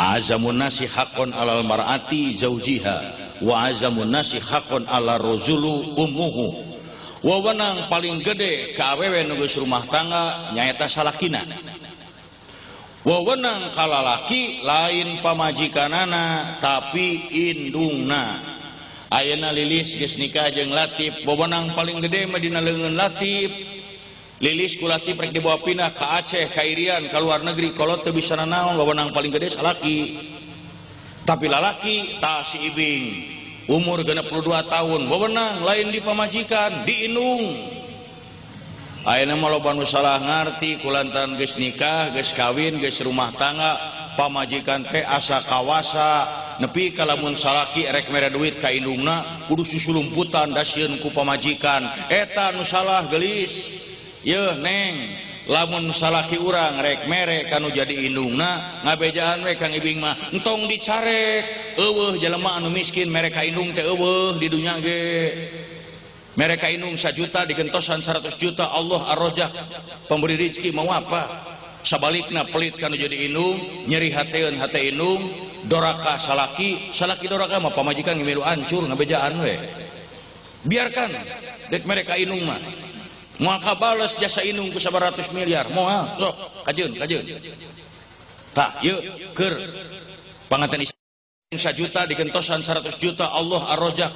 Azamun nasi hakon alal mar'ati zaujiha. waamunasi hakon ala rozulu ummuhu. Wewenang paling gede ka awewe nu geus rumah tangga nyaeta salakina. Wewenang kalalaki lain pamajikanana tapi indungna. Ayeuna Lilis geus nikah jeung latif wewenang paling gede mah dina leungeun latif. Lilis ku latif rek dibawa pindah ka Aceh, ka Irian, ka luar negeri, kalau teu bisa nanaon wewenang paling gede salaki. tapi lalaki ta si ibing. Umur 62 tahun wewenang lain di pamajikan diinung. Ayeuna mah loba nu salah ngarti kulantaran geus nikah, geus kawin, geus rumah tangga, pamajikan teh asa kawasa. Nepi ka lamun salaki rek mere duit ka indungna kudu susulumputan dasieun ku pamajikan. Eta nu salah geulis. Yeuh neng. lamun salaki urang rek mere kanu jadi indungna ngabejaan we Kang Ibing mah. Entong dicarek eueuh jelema anu miskin mere ka indung teh eueuh di dunya ge. Mere ka indung sajuta digentosan 100 juta Allah arrojah. Pemberi rezeki mau apa? Sabalikna pelit kanu jadi indung nyeri hateun hate indung doraka salaki salaki doraka mah pamajikan ngimilu ancur ngabejaan we. Biarkan dek mereka indung mah. Moal kabales jasa inung ku 100 miliar. Moal, sok kajeun, kajeun. Tak, yuk, ker. Panganten istri juta digentosan 100 juta. Allah arrojak.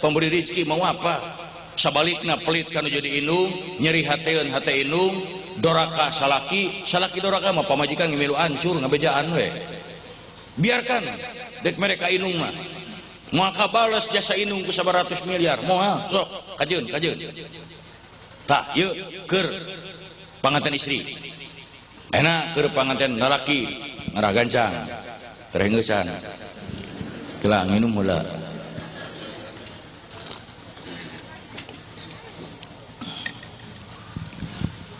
Pemberi rezeki mau apa? Sabalikna pelit kanu jadi inung nyeri hateun hate inung. Doraka salaki salaki doraka mah pamajikan ngimilu hancur ngabejaan we. Biarkan dek mereka inung mah. Moal kabales jasa inung ku 100 miliar. Moal sok kajeun kajeun tak yuk ker. Panganten istri. Enak ker panganten lalaki ngarah gancang. Terhengesan kelah minum mula.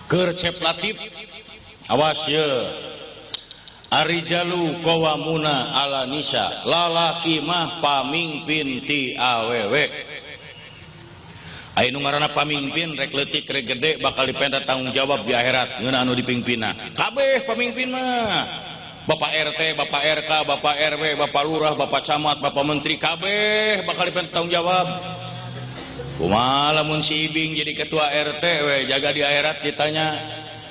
Ker cep latif awas ye. Arijalu kawamuna ala nisa. Lalaki mah pamimpin ti awewe ngaran pamimpin rek leutik rek gede bakal dipenda tanggung jawab di akhirat. Ngeuna anu dipingpinna. kabeh pamimpin mah. Bapak RT Bapak RK Bapak RW Bapak Lurah Bapak Camat Bapak Menteri kabeh bakal dipenda tanggung jawab. Kumaha lamun si Ibing jadi ketua RT we jaga di akhirat ditanya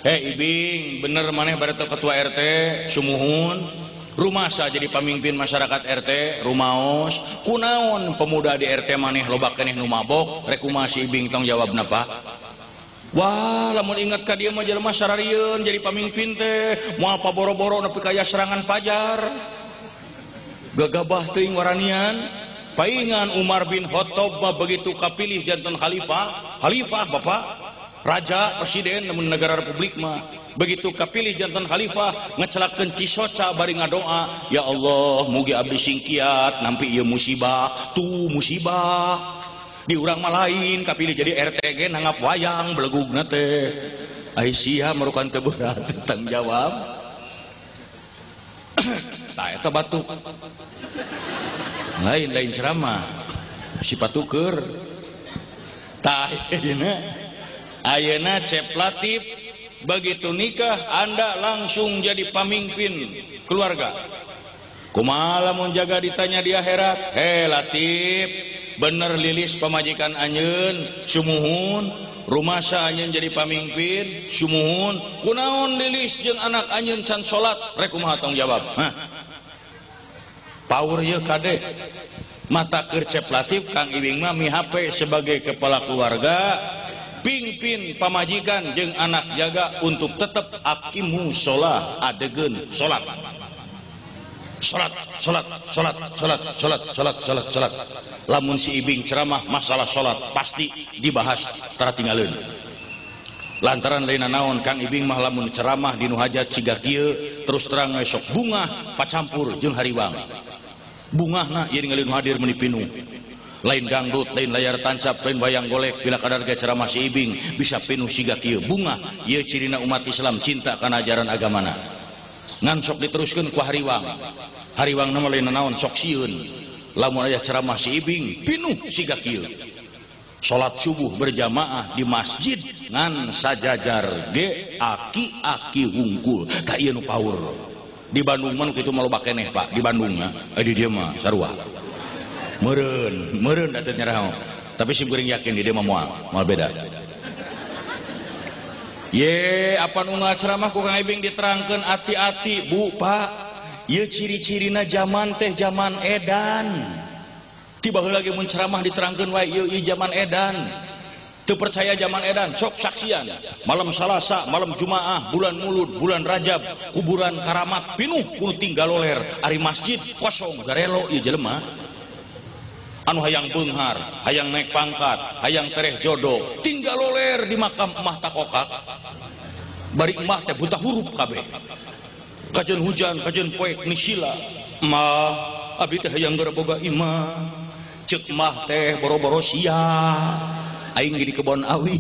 "Hei Ibing bener maneh bareto ketua RT sumuhun. rumahsa jadi pemimpin masyarakat RT rumaos. Kunaon pemuda di RT maneh loba keneh nu numabok rekumasi bingtong jawab napa? Wah lamun ingat ka dia mah jelema sararieun jadi pemimpin teh. Moal paboro-boro nepi kaya serangan pajar gagabah teuing waranian. Paingan Umar bin Khattab begitu kapilih jantan khalifah. Khalifah bapak. raja presiden namun negara republik mah begitu kapilih jantan khalifah ngecelakan cisoca bari ngadoa ya Allah mugi abdi singkiat nampi iya musibah tu musibah. Di urang mah lain kapilih jadi RTG nangap wayang belegugna teh. Aisyah merukan keberat *laughs* tentang jawab. *clears throat* Tak eta batuk lain lain ceramah. Si patuker. Tak *laughs* Ayeuna Cep Latif begitu nikah Anda langsung jadi pemimpin keluarga. Kumala menjaga ditanya di akhirat, "He Latif, bener lilis pemajikan anjeun, sumuhun, rumah anjeun jadi pamimpin, sumuhun, kunaon lilis jeung anak anjeun can salat?" Rek kumaha tong jawab? Hah. Power ye kade mata kercep latif Kang Iwing mah HP sebagai kepala keluarga pingpin pamajikan jeung anak jaga untuk tetap akimu sholat. Adegeun sholat. Salat salat salat salat salat salat salat salat lamun si ibing ceramah masalah salat pasti dibahas tertinggalin lantaran lain naon kang ibing mah lamun ceramah dinu hajat siga kieu terus terang esok bunga pacampur jeung hariwang bunga yeuh ieu ninggalin hadir menipinu lain gangdut lain layar tancap lain bayang golek. Bila kadarga cara masih ibing bisa penuh siga kieu bunga. Ieu cirina umat Islam cinta kana ajaran agamana. Ngan sok diteruskeun ku hariwang. Hariwang nama lain naon? Sok sieun lamun aya ceramah si ibing pinuh siga kieu. Salat subuh berjamaah di masjid ngan sajajar ge aki-aki hungkul, ka ieu nu paur di Bandung mah kitu mah loba keneh Pak. Di Bandung mah. Eh, di dieu mah sarua. meureun meureun da teu nyerah tapi sih kuring yakin di dia moal moal beda. Ye apa nu ceramah ku kang ibing diterangkeun hati-hati bu pak. Ye ciri-cirina zaman teh zaman edan. Tiba lagi mun ceramah diterangkeun wae ye, ieu zaman edan. Teu percaya zaman edan, sok saksian. Malam Salasa, malam Jumaah, bulan Mulud, bulan Rajab, kuburan Karamat, pinuh, kudu tinggal loler. Ari masjid kosong, garelo, ieu jelema. anu hayang beunghar hayang naik pangkat hayang tereh jodoh tinggal loler di makam emah takokak bari emah teh buta huruf kabeh. Kajen hujan kajen poek nisila emah abdi teh hayang gara boga imah cek emah teh boro-boro sia. Aing di kebon awi.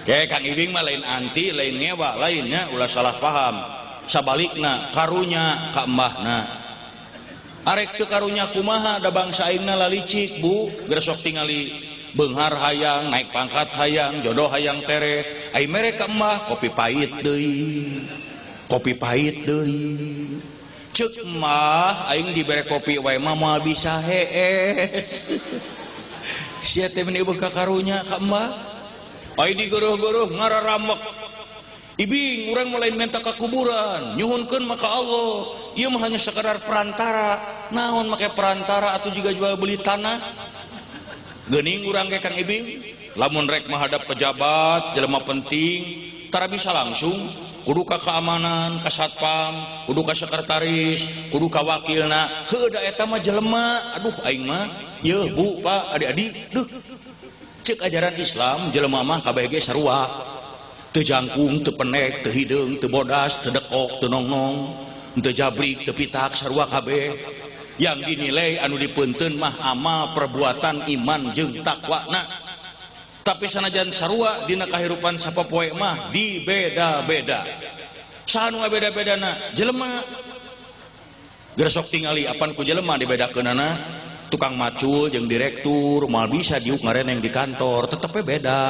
Oke, Kang Ibing mah lain anti, lain ngewa, lainnya ulah salah paham. Sabalikna karunya ka emahna arek tekarunya kumaha da bangsa aingna lalicik Bu? Besok tingali beunghar hayang naik pangkat hayang jodoh hayang tere. Mere ka mah kopi pahit deui. Kopi pahit Ceuk cekmah Aing diberre kopi wae mah moal bisa hees. Sia teh meni si ka karunya Kamah di guru-guru ngara ngararamek Ibing urang mulai menta ka kuburan. Nyuhunkeun maka Allah. ia mah hanya sekedar perantara. Naon make perantara atau juga jual beli tanah? Gening urang ge Kang Ibing. Lamun rek menghadap pejabat jelema penting tara bisa langsung. Kudu ka keamanan ka satpam kudu ka sekretaris kudu ka wakilna. Heuh da eta mah jelema. Aduh aing mah. Yeuh Bu Pak adik-adik. Duh. Cek ajaran Islam jelema mah kabeh ge sarua. Teu jangkung teu penek teu hideung teu bodas teu dekok teu nongnong. untuk jabrik tepitak sarua kabeh yang dinilai anu dipunten mah amal perbuatan iman jeung takwana tapi sanajan sarua dina kahirupan sapopoe mah dibeda-beda. Saha sanu beda-bedana jelema. Gersok tingali apan ku jelema dibedakeunana. Tukang macul jeung direktur mal bisa diuk ngareneng di kantor tetep beda.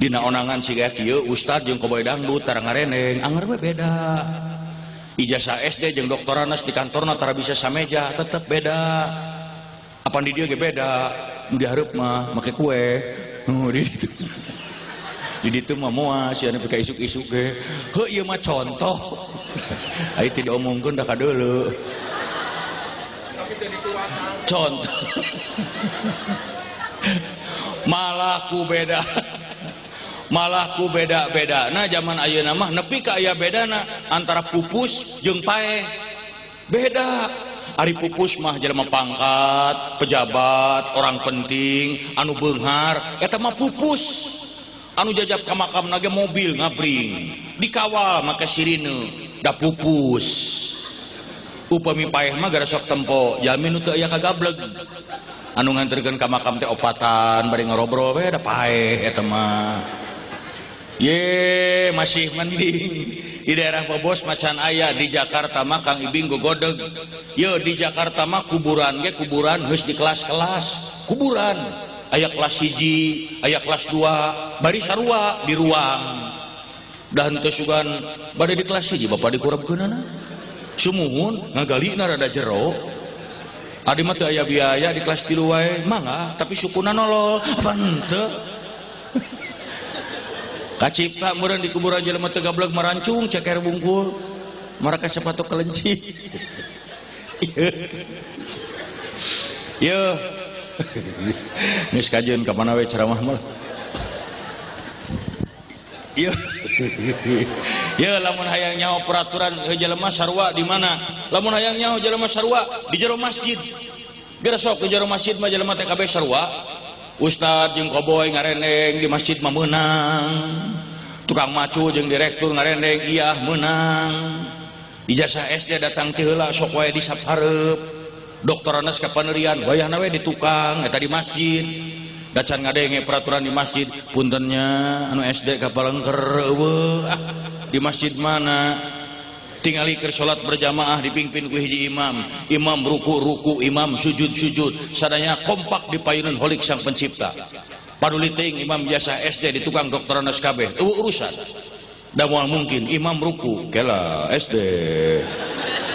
Dina onangan si Ustad jeung koboy dangdut tara ngareneng anger we beda. Ijazah SD jeung doktoranas di kantorna tara bisa sameja tetep beda. Apa di dia ge beda. Nu dihareup mah make kue. *laughs* Nu di ditu. Di ditu mah moal si anu pika isuk-isuk ge. Heuh ieu mah contoh. *laughs* ai teu diomongkeun da kadeuleu. Contoh. *laughs* Malaku beda. malahku beda-beda. Nah zaman Ayu nama nepi ke aya bedana antara pupus jeung pae. Beda. Ari pupus mah jelema pangkat pejabat orang penting anu beunghar, eta mah pupus. Anu jajab ka makam ge mobil ngabring. Dikawal make sirine da pupus. Upami paeh mah gara sok tempo jamin teu aya kagableg. anu nganterkeun ka makam teh opatan bari ngobrol we da paeh eta mah. ye masih mending. Di daerah Bobos macan ayah di Jakarta mah Kang Ibing gogodeg. Yo di Jakarta mah kuburan ge kuburan geus di kelas-kelas. Kuburan. Aya kelas hiji aya kelas dua bari sarua di ruang. Dan sugan badai di kelas hiji bapak dikurap sumuhun ngagali rada jero. Adi mah teu aya biaya di kelas tilu wae mangga tapi sukuna nolol. Apa kacipta meureun di kuburan jelema teu gablek marancung ceker bungkul. Maraka sepatu kelenci. *laughs* Yo. *laughs* Geus kajeun ka mana we ceramah mah. Yo. *laughs* Yo lamun hayang nyaho peraturan jelema sarua di mana? Lamun hayang nyaho jelema sarua di jero masjid. Geura sok di jero masjid mah jelema teh kabeh sarua. Ustad jeung Koboy ngarendeng di masjid mah meunang. tukang macu jeung direktur ngarendeng Iah meunang. ijazah SD datang ti heula sok wae disapsarep dokter Anas kepanerian wayahna we di tukang eta di masjid dacan ngadenge peraturan di masjid puntennya anu SD kapalengker ah, *laughs* di masjid mana tinggalker salat berjamaah dipimpin kuhiji Imam. Imam ruku-ruku Imam sujud-sujud sadanya kompak di holik sang pencipta. Paduliting Imam biasa SD di tukang dokteran SKB itu urusan. Da moal mungkin Imam ruku. Kela SD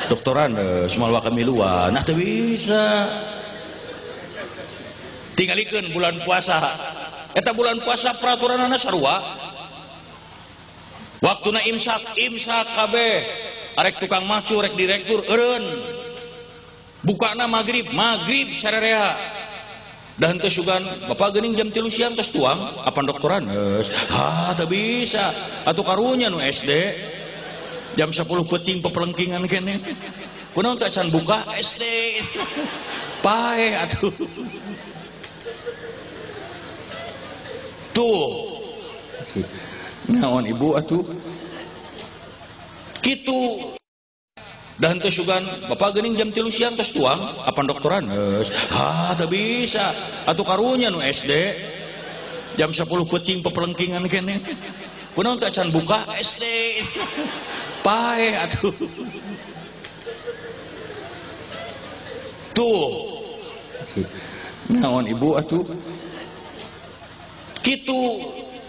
dokteran eh, semalwa kami luar nah bisa. Tingalikeun bulan puasa. Eta bulan puasa peraturan anak sarua waktuna imsak imsak kabeh. Arek tukang macu rek direktur eureun. Bukana maghrib maghrib sarerea dan teu sugan bapak geuning jam 3 siang tos tuang apa doktoran? Geus ha teu bisa. Atuh karunya nu SD jam 10 peting pepelengkingan kene. Kunaon teh can buka SD pae atuh. Tuh. Naon ibu atuh gitu dan sugan Bapak Gening jam tilu siang tos tuang apa doktoran? Yes. ha tak bisa. Atau karunya nu SD jam 10 peting pepelengkingan kene. Kunaon tak can buka? SD *laughs* pae atuh. Tuh. Naon ibu atuh? Gitu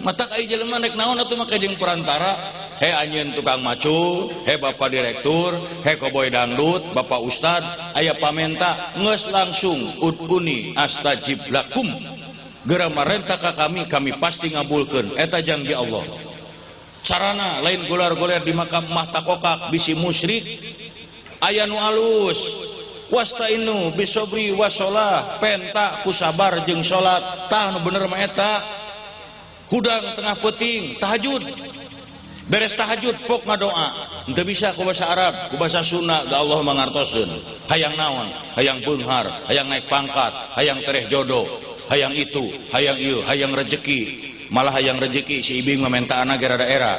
mata jelema naik naon atuh make jeung perantara? He anjeun tukang macu he bapak direktur he koboy dangdut bapak ustad aya pamenta geus langsung uduni astajib lakum geura marenta ka kami kami pasti ngabulkeun. Eta janji Allah. Carana lain gular-gular di makam mah takokak bisi musyrik. Aya nu alus. Wastainu bisobri wasolah penta kusabar jeung salat tah nu bener mah eta. hudang tengah peting tahajud. Beres tahajud pok ngadoa teu bisa ku bahasa Arab ku bahasa Sunda ga Allah mangartoseun. Hayang naon? Hayang beunghar hayang naik pangkat hayang tereh jodoh hayang itu hayang ieu hayang rejeki. Malah hayang rejeki si ibing meminta anak gara era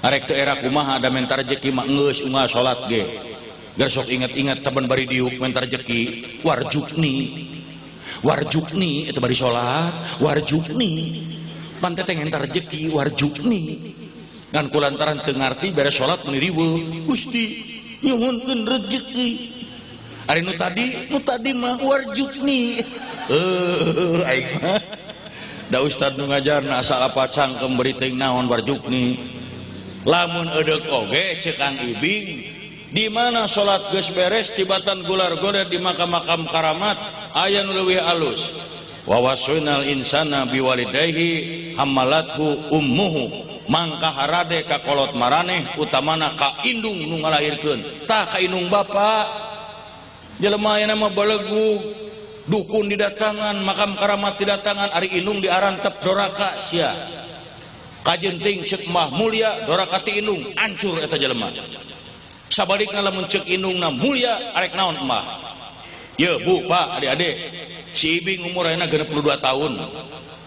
arek teu era kumaha ada menta rejeki mah geus unggal salat ge. Gar sok ingat-ingat teman bari diuk menta rejeki. Warjukni warjukni itu bari salat warjukni pan teh teh rezeki warjukni ngan kulantaran teu ngarti bere salat menirewe Gusti nyuhunkeun rezeki Ari nu tadi nu tadi mah warjukni eh aing mah. Da ustad nu ngajarna asal apa cangkem beri teuing naon warjukni lamun edek oge cekang ibing. Di mana salat geus beres tibatan gular-gular di makam-makam karamat aya nu leuwih alus. Wa wasainal insana biwalidayhi hamalathu ummuhu. Mangka harade ka kolot maraneh utamana ka indung nu ngalahirkeun. Tah ka indung bapa jelema aya nama balegu dukun didatangan makam karamat didatangan ari indung diarantep doraka sia. Kajenting cek mah mulia doraka ti indung ancur eta jelema sabalikna lamun cek indungna mulia arek naon emah ye bu pak adik-adik si ibing umur ayeuna 62 tahun.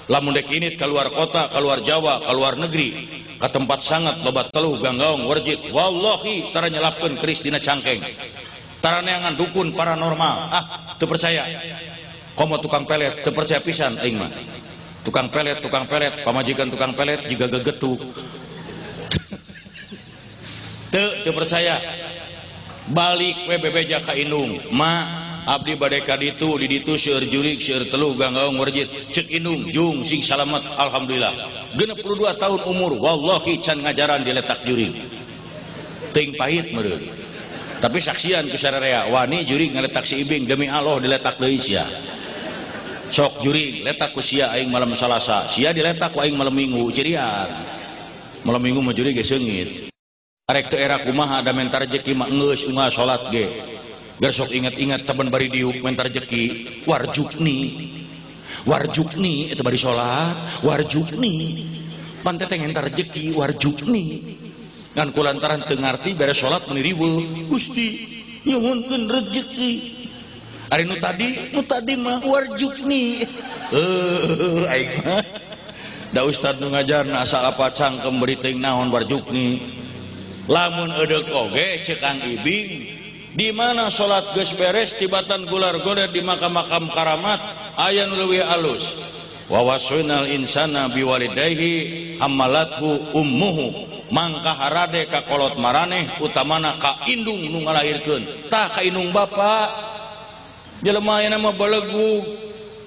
Lamun dek init keluar kota keluar Jawa keluar negeri. Ke tempat sangat lobat teluh ganggaung warjit wallahi tara nyelapkeun keris dina cangkeng. Tara neangan dukun paranormal. Ah teu percaya? Komo tukang pelet teu percaya pisan aing mah? Tukang pelet tukang pelet pamajikan tukang pelet juga gegetuk teu teu percaya? Balik we bebeja ka indung. Ma Abdi badeka ditu di ditu seueur jurig seueur telu ganggaung warjit. Cek indung jung sing salamet alhamdulillah. 62 tahun umur wallahi can ngajaran diletak jurig ting pahit meureun tapi saksian ku sararea wani jurig ngaletak si ibing demi Allah diletak deui sia. Sok jurig letak ku sia aing malam salasa sia diletak ku aing malam minggu cirian malam minggu mah jurig ge seungit. Arek teu era kumaha ada mentar rezeki mah geus ungah salat ge Gersok ingat-ingat teman bari diuk mentar jeki. Warjukni warjukni itu bari sholat. Warjukni pantai tengentar jeki warjukni kan kulantaran tengarti beres sholat meniriwe gusti nyuhunkeun rezeki hari nu tadi nu tadi mah warjukni eh aing mah. Da ustad nu ngajarna asal apa cangkem beri naon warjukni lamun edek oge cekang ibing. di mana salat geus beres tibatan gular goda di makam-makam karamat aya nu leuwih alus. Wawasunal insana biwalidayhi hamalathu ummuhu. Mangka harade ka kolot maraneh utamana ka indung nu ngalahirkeun. Tah ka indung bapa. Jelema aya mah belegu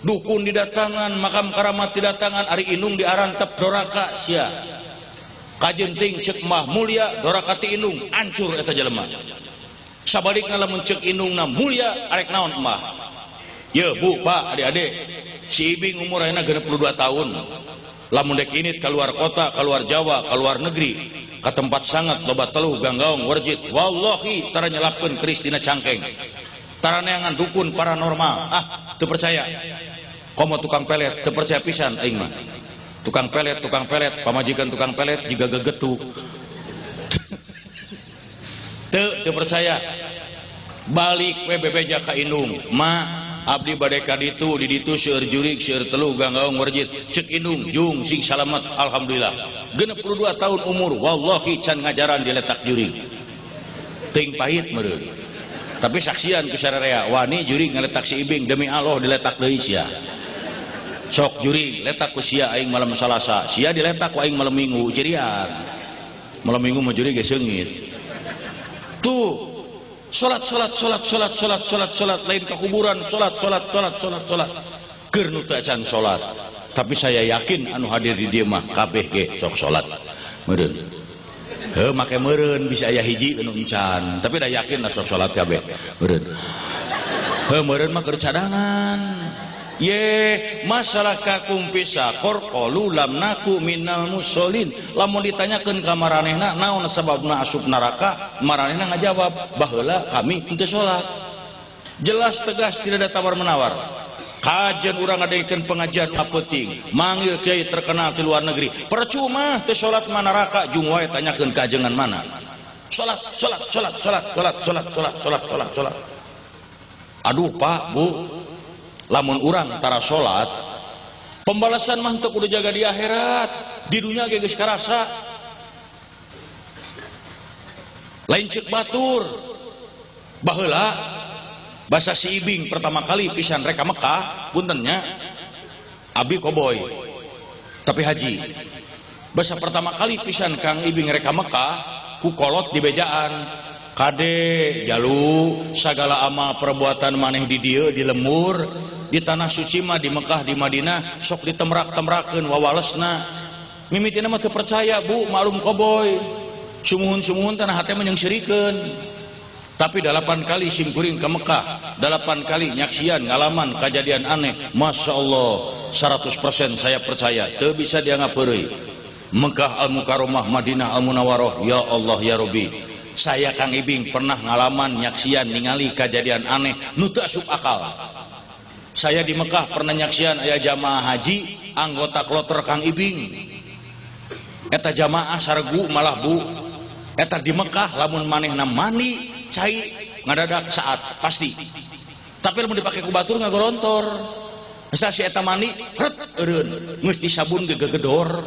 dukun didatangan makam karamat didatangan ari indung diaran tep doraka sia. Kajenting cek mah mulia doraka ti indung ancur eta jelema sabalikna lamun cek indungna mulia arek naon emah ye bu pak adik-adik. Si ibing umur ayeuna 62 tahun. Lamun dek init keluar kota keluar Jawa keluar negeri ke tempat sangat loba teluh ganggaung warjit. Wallahi tara nyelapkeun keris dina cangkeng. Tara neangan dukun paranormal. Ah teu percaya? Komo tukang pelet teu percaya pisan aing mah? Tukang pelet tukang pelet pamajikan tukang pelet teu teu percaya balik we bebeja ka indung. Ma Abdi bade ka ditu di ditu seueur jurik seueur telu ganggaung warjit. Cek indung jung sing salamet alhamdulillah. Genep puluh dua tahun umur wallahi can ngajaran diletak jurik. Ting pahit meureun. Tapi saksian ku sararea wani jurig ngeletak si ibing demi Allah diletak deui sia. Sok jurig letak ku sia aing malam salasa sia diletak ku aing malam minggu cirian malam minggu mah jurig geus seungit. tuh. Salat salat salat salat salat salat salat lain ke kuburan salat salat salat salat salat keur nu salat tapi saya yakin anu hadir di dieu mah kabeh ge sok salat meureun. Heuh make meureun bisa aya hiji anu encan. Tapi da yakin lah sok salat kabeh. Meureun. Heuh meureun mah keur cadangan. ye masalah kakum pisa lam naku minal musolin. Lamun ditanyakeun ka maranehna naon sababna asup neraka? Maranehna ngajawab baheula kami untuk salat jelas tegas tidak ada tawar menawar. Kajian urang ngadaikeun pengajian apeting. Manggil kiai terkenal di luar negeri. Percuma teu salat mana neraka jung wae tanyakeun ka ajengan mana salat salat salat salat salat salat salat salat salat aduh pak bu. Lamun orang tara salat pembalasan mah teu kudu jaga di akhirat. Di dunia ge geus karasa. Lain cek batur. Baheula bahasa si ibing pertama kali pisan reka Mekah puntennya abi koboy. Tapi haji bahasa pertama kali pisan Kang ibing reka Mekah ku kolot di bejaan kade jalu segala amal perbuatan maneh di dia di lemur di tanah suci mah di Mekah di Madinah sok ditemrak-temrakeun wawalesna mimitina mah teu percaya Bu maklum koboy sumuhun-sumuhun tanah hati mah nyerikeun tapi delapan kali simkuring ke Mekah delapan kali nyaksian ngalaman kejadian aneh Masya Allah 100% saya percaya teu bisa dianggap peureuy Mekah Al-Mukarramah Madinah Al-Munawwaroh ya Allah ya Rabbi saya Kang Ibing pernah ngalaman nyaksian ningali kejadian aneh. Nu teu asup akal. Saya di Mekah pernah nyaksian ayah jamaah haji anggota kloter Kang Ibing. Eta jamaah sargu malah bu. Eta di Mekah lamun manehna mani cai ngadadak saat pasti. Tapi lamun dipakai ku batur ngagorontor Asa si eta mani, ret, eureun, geus disabun gegedor.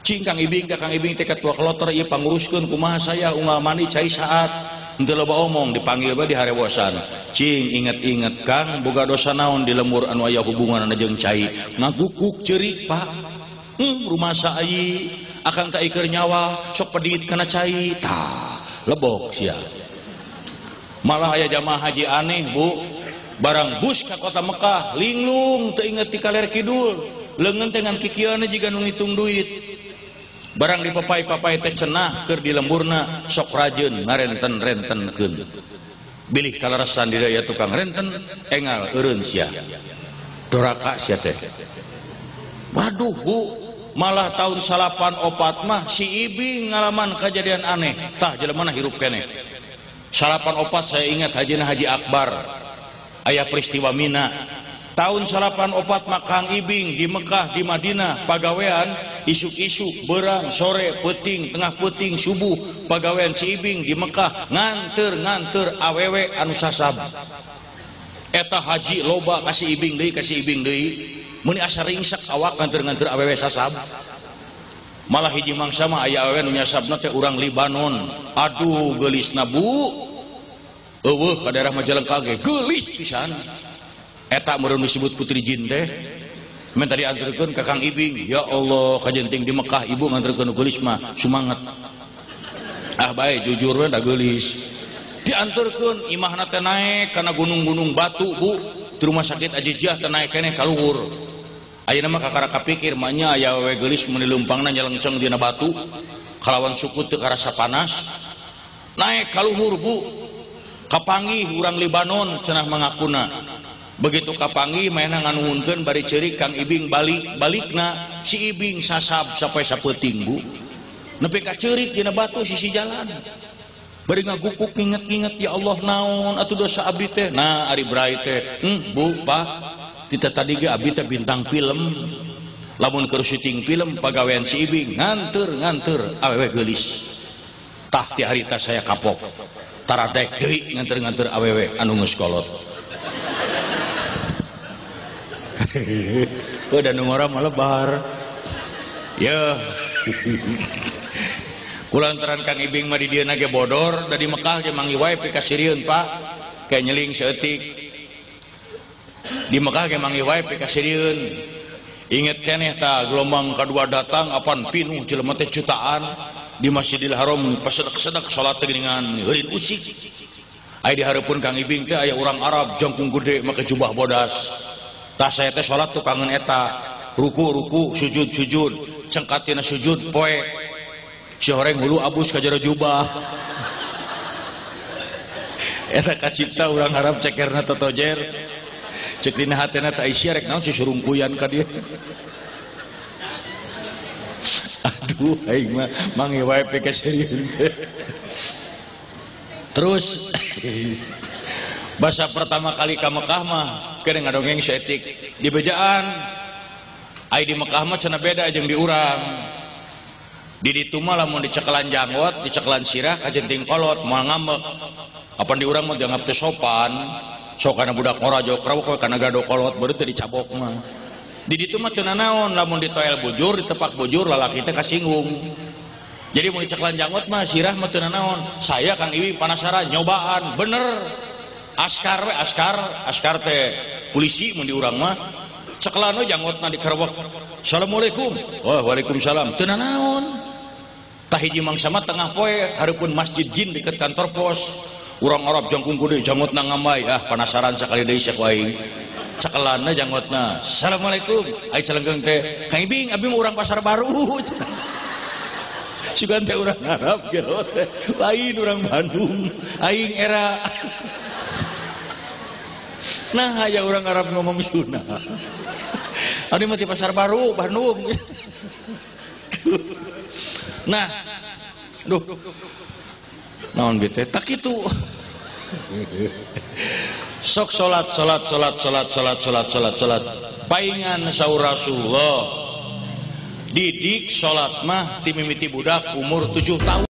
Cing Kang Ibing ka Kang Ibing teh ketua kloter ieu panguruskeun kumaha saya unggal mani cai saat henteu loba omong dipanggil bae di harewosan. Cing inget-inget Kang boga dosa naon di lemur anu aya hubunganna jeung cai. Ngagukuk ceurik Pak. Hmm, rumah saai akan tak ikir nyawa sok pedit kana cai tah lebok sia. Malah aya jamaah haji aneh Bu. Barang bus ka kota Mekah linglung teu inget di kaler kidul. Lengan dengan kikiana jika nunghitung duit barang di papai-papai teh cenah keur di lemburna sok rajin ngarenten-rentenkeun. Bilih kalarasan didaya tukang renten engal eureun sia. Doraka sia teh. Waduh bu malah tahun salapan opat mah si ibing ngalaman kejadian aneh. Tah mana hirup kene? Salapan opat saya ingat hajina haji akbar. Ayah peristiwa mina. tahun salapan opat makang Ibing di Mekkah di Madinah pagawean isuk-isuk berang sore peting tengah peting subuh pagawean si Ibing di Mekkah nganter nganter awewek anu sasab. Eta haji loba kasih Ibing deui kasih Ibing deui muni asa ringsak awak nganter-nganter awewek sasab. Malah hiji mangsa mah aya awewe nu nyasabna teh urang Libanon. Aduh geulisna bu. Eueuh ka daerah Majalengka ge geulis pisan. eta meureun disebut putri jin teh. Men tadi anterkeun ka Kang Ibing. Ya Allah kajenting di Mekah ibu nganterkeun geulis mah sumanget. Ah bae jujur we da geulis dianturkeun imahna teh naek kana gunung-gunung batu Bu. Di rumah sakit Ajijah teh naek keneh ka luhur. Ayeuna mah kakara kapikir mah manya aya we geulis mun dilumpangna nyelengceng dina batu. Kalawan suku teu karasa panas. Naek ka luhur Bu. Kapanggih urang Lebanon cenah mangakuna. begitu kapangi mainan nganuhunkeun bari ceurik Kang Ibing balik balikna si Ibing sasab sampai sapetinggu nepi ka cerik dina batu sisi jalan. Bari ngagukuk inget-inget ya Allah naon atuh dosa abdi teh? Nah ari brai teh hmm, bu pak kita tadi ge abdi teh bintang film. Lamun keur syuting film pagawean si Ibing nganter nganter awewe gelis tah ti harita saya kapok. Taradek deui nganter-nganter awewe anu ngeuskolot dan lebar. Ya. Kulantaran Kang Ibing mah di dia nage bodor dari Mekah ge mangi wae ka Siriun Pak. Kayak nyeling seetik di Mekah ge mangi wae ka Siriun. Inget keneh ta gelombang kedua datang apan pinuh jelema teh jutaan. Di Masjidil Haram pasedak-sedak salat dengan heurin usik aya di hareupeun Kang Ibing teh aya urang Arab jongkung gede make jubah bodas. tah saya teh salat tukangan eta. Ruku-ruku sujud-sujud cengkatina sujud poe. Si horeng hulu abus ka jero jubah. *laughs* Eta kacipta urang harap cekerna totojer cek dina hatena teh aisyah rek naon si surungkuyan ka dieu *laughs* aduh aing mah mangi wae pikeun *laughs* terus bahasa pertama kali ke Mekah mah kering ngadongeng seetik di bejaan ai di Mekah mah cenah beda jeung di urang. Di ditu mah lamun dicekelan janggot dicekelan sirah kajenting kolot moal ngambek. Apa di urang mah dianggap teu sopan. Sok kana budak ngorajo krawok kana gado kolot baru teu dicabok mah. Di ditu mah cenah naon lamun ditoel bujur ditepak bujur lalaki teh kasinggung. Jadi mau dicekelan janggot mah sirah mah teu naon. Saya Kang Iwi panasaran nyobaan bener. askar askar askar teh polisi mun di urang mah. Cekelana janggotna dikerwek assalamualaikum. Wah waalaikumsalam. Teu naon tah hiji mangsa mah tengah poe hareupeun masjid jin deket kantor pos. Urang Arab jangkung kudu janggotna ngamai. Ah penasaran sakali deui sek aing. Cekelana janggotna. Assalamualaikum. Ai celenggeng teh kang ibing abi urang pasar baru. *laughs* Sugan teh urang Arab gitu. Lain urang Bandung. Aing era. *laughs* nah ya orang Arab ngomong Sunda ini mati pasar baru Bandung. Nah duh. Naon bete? Tak itu. Sok salat salat salat salat salat salat salat salat. Paingan saur Rasulullah. Didik salat mah timimiti budak umur 7 tahun.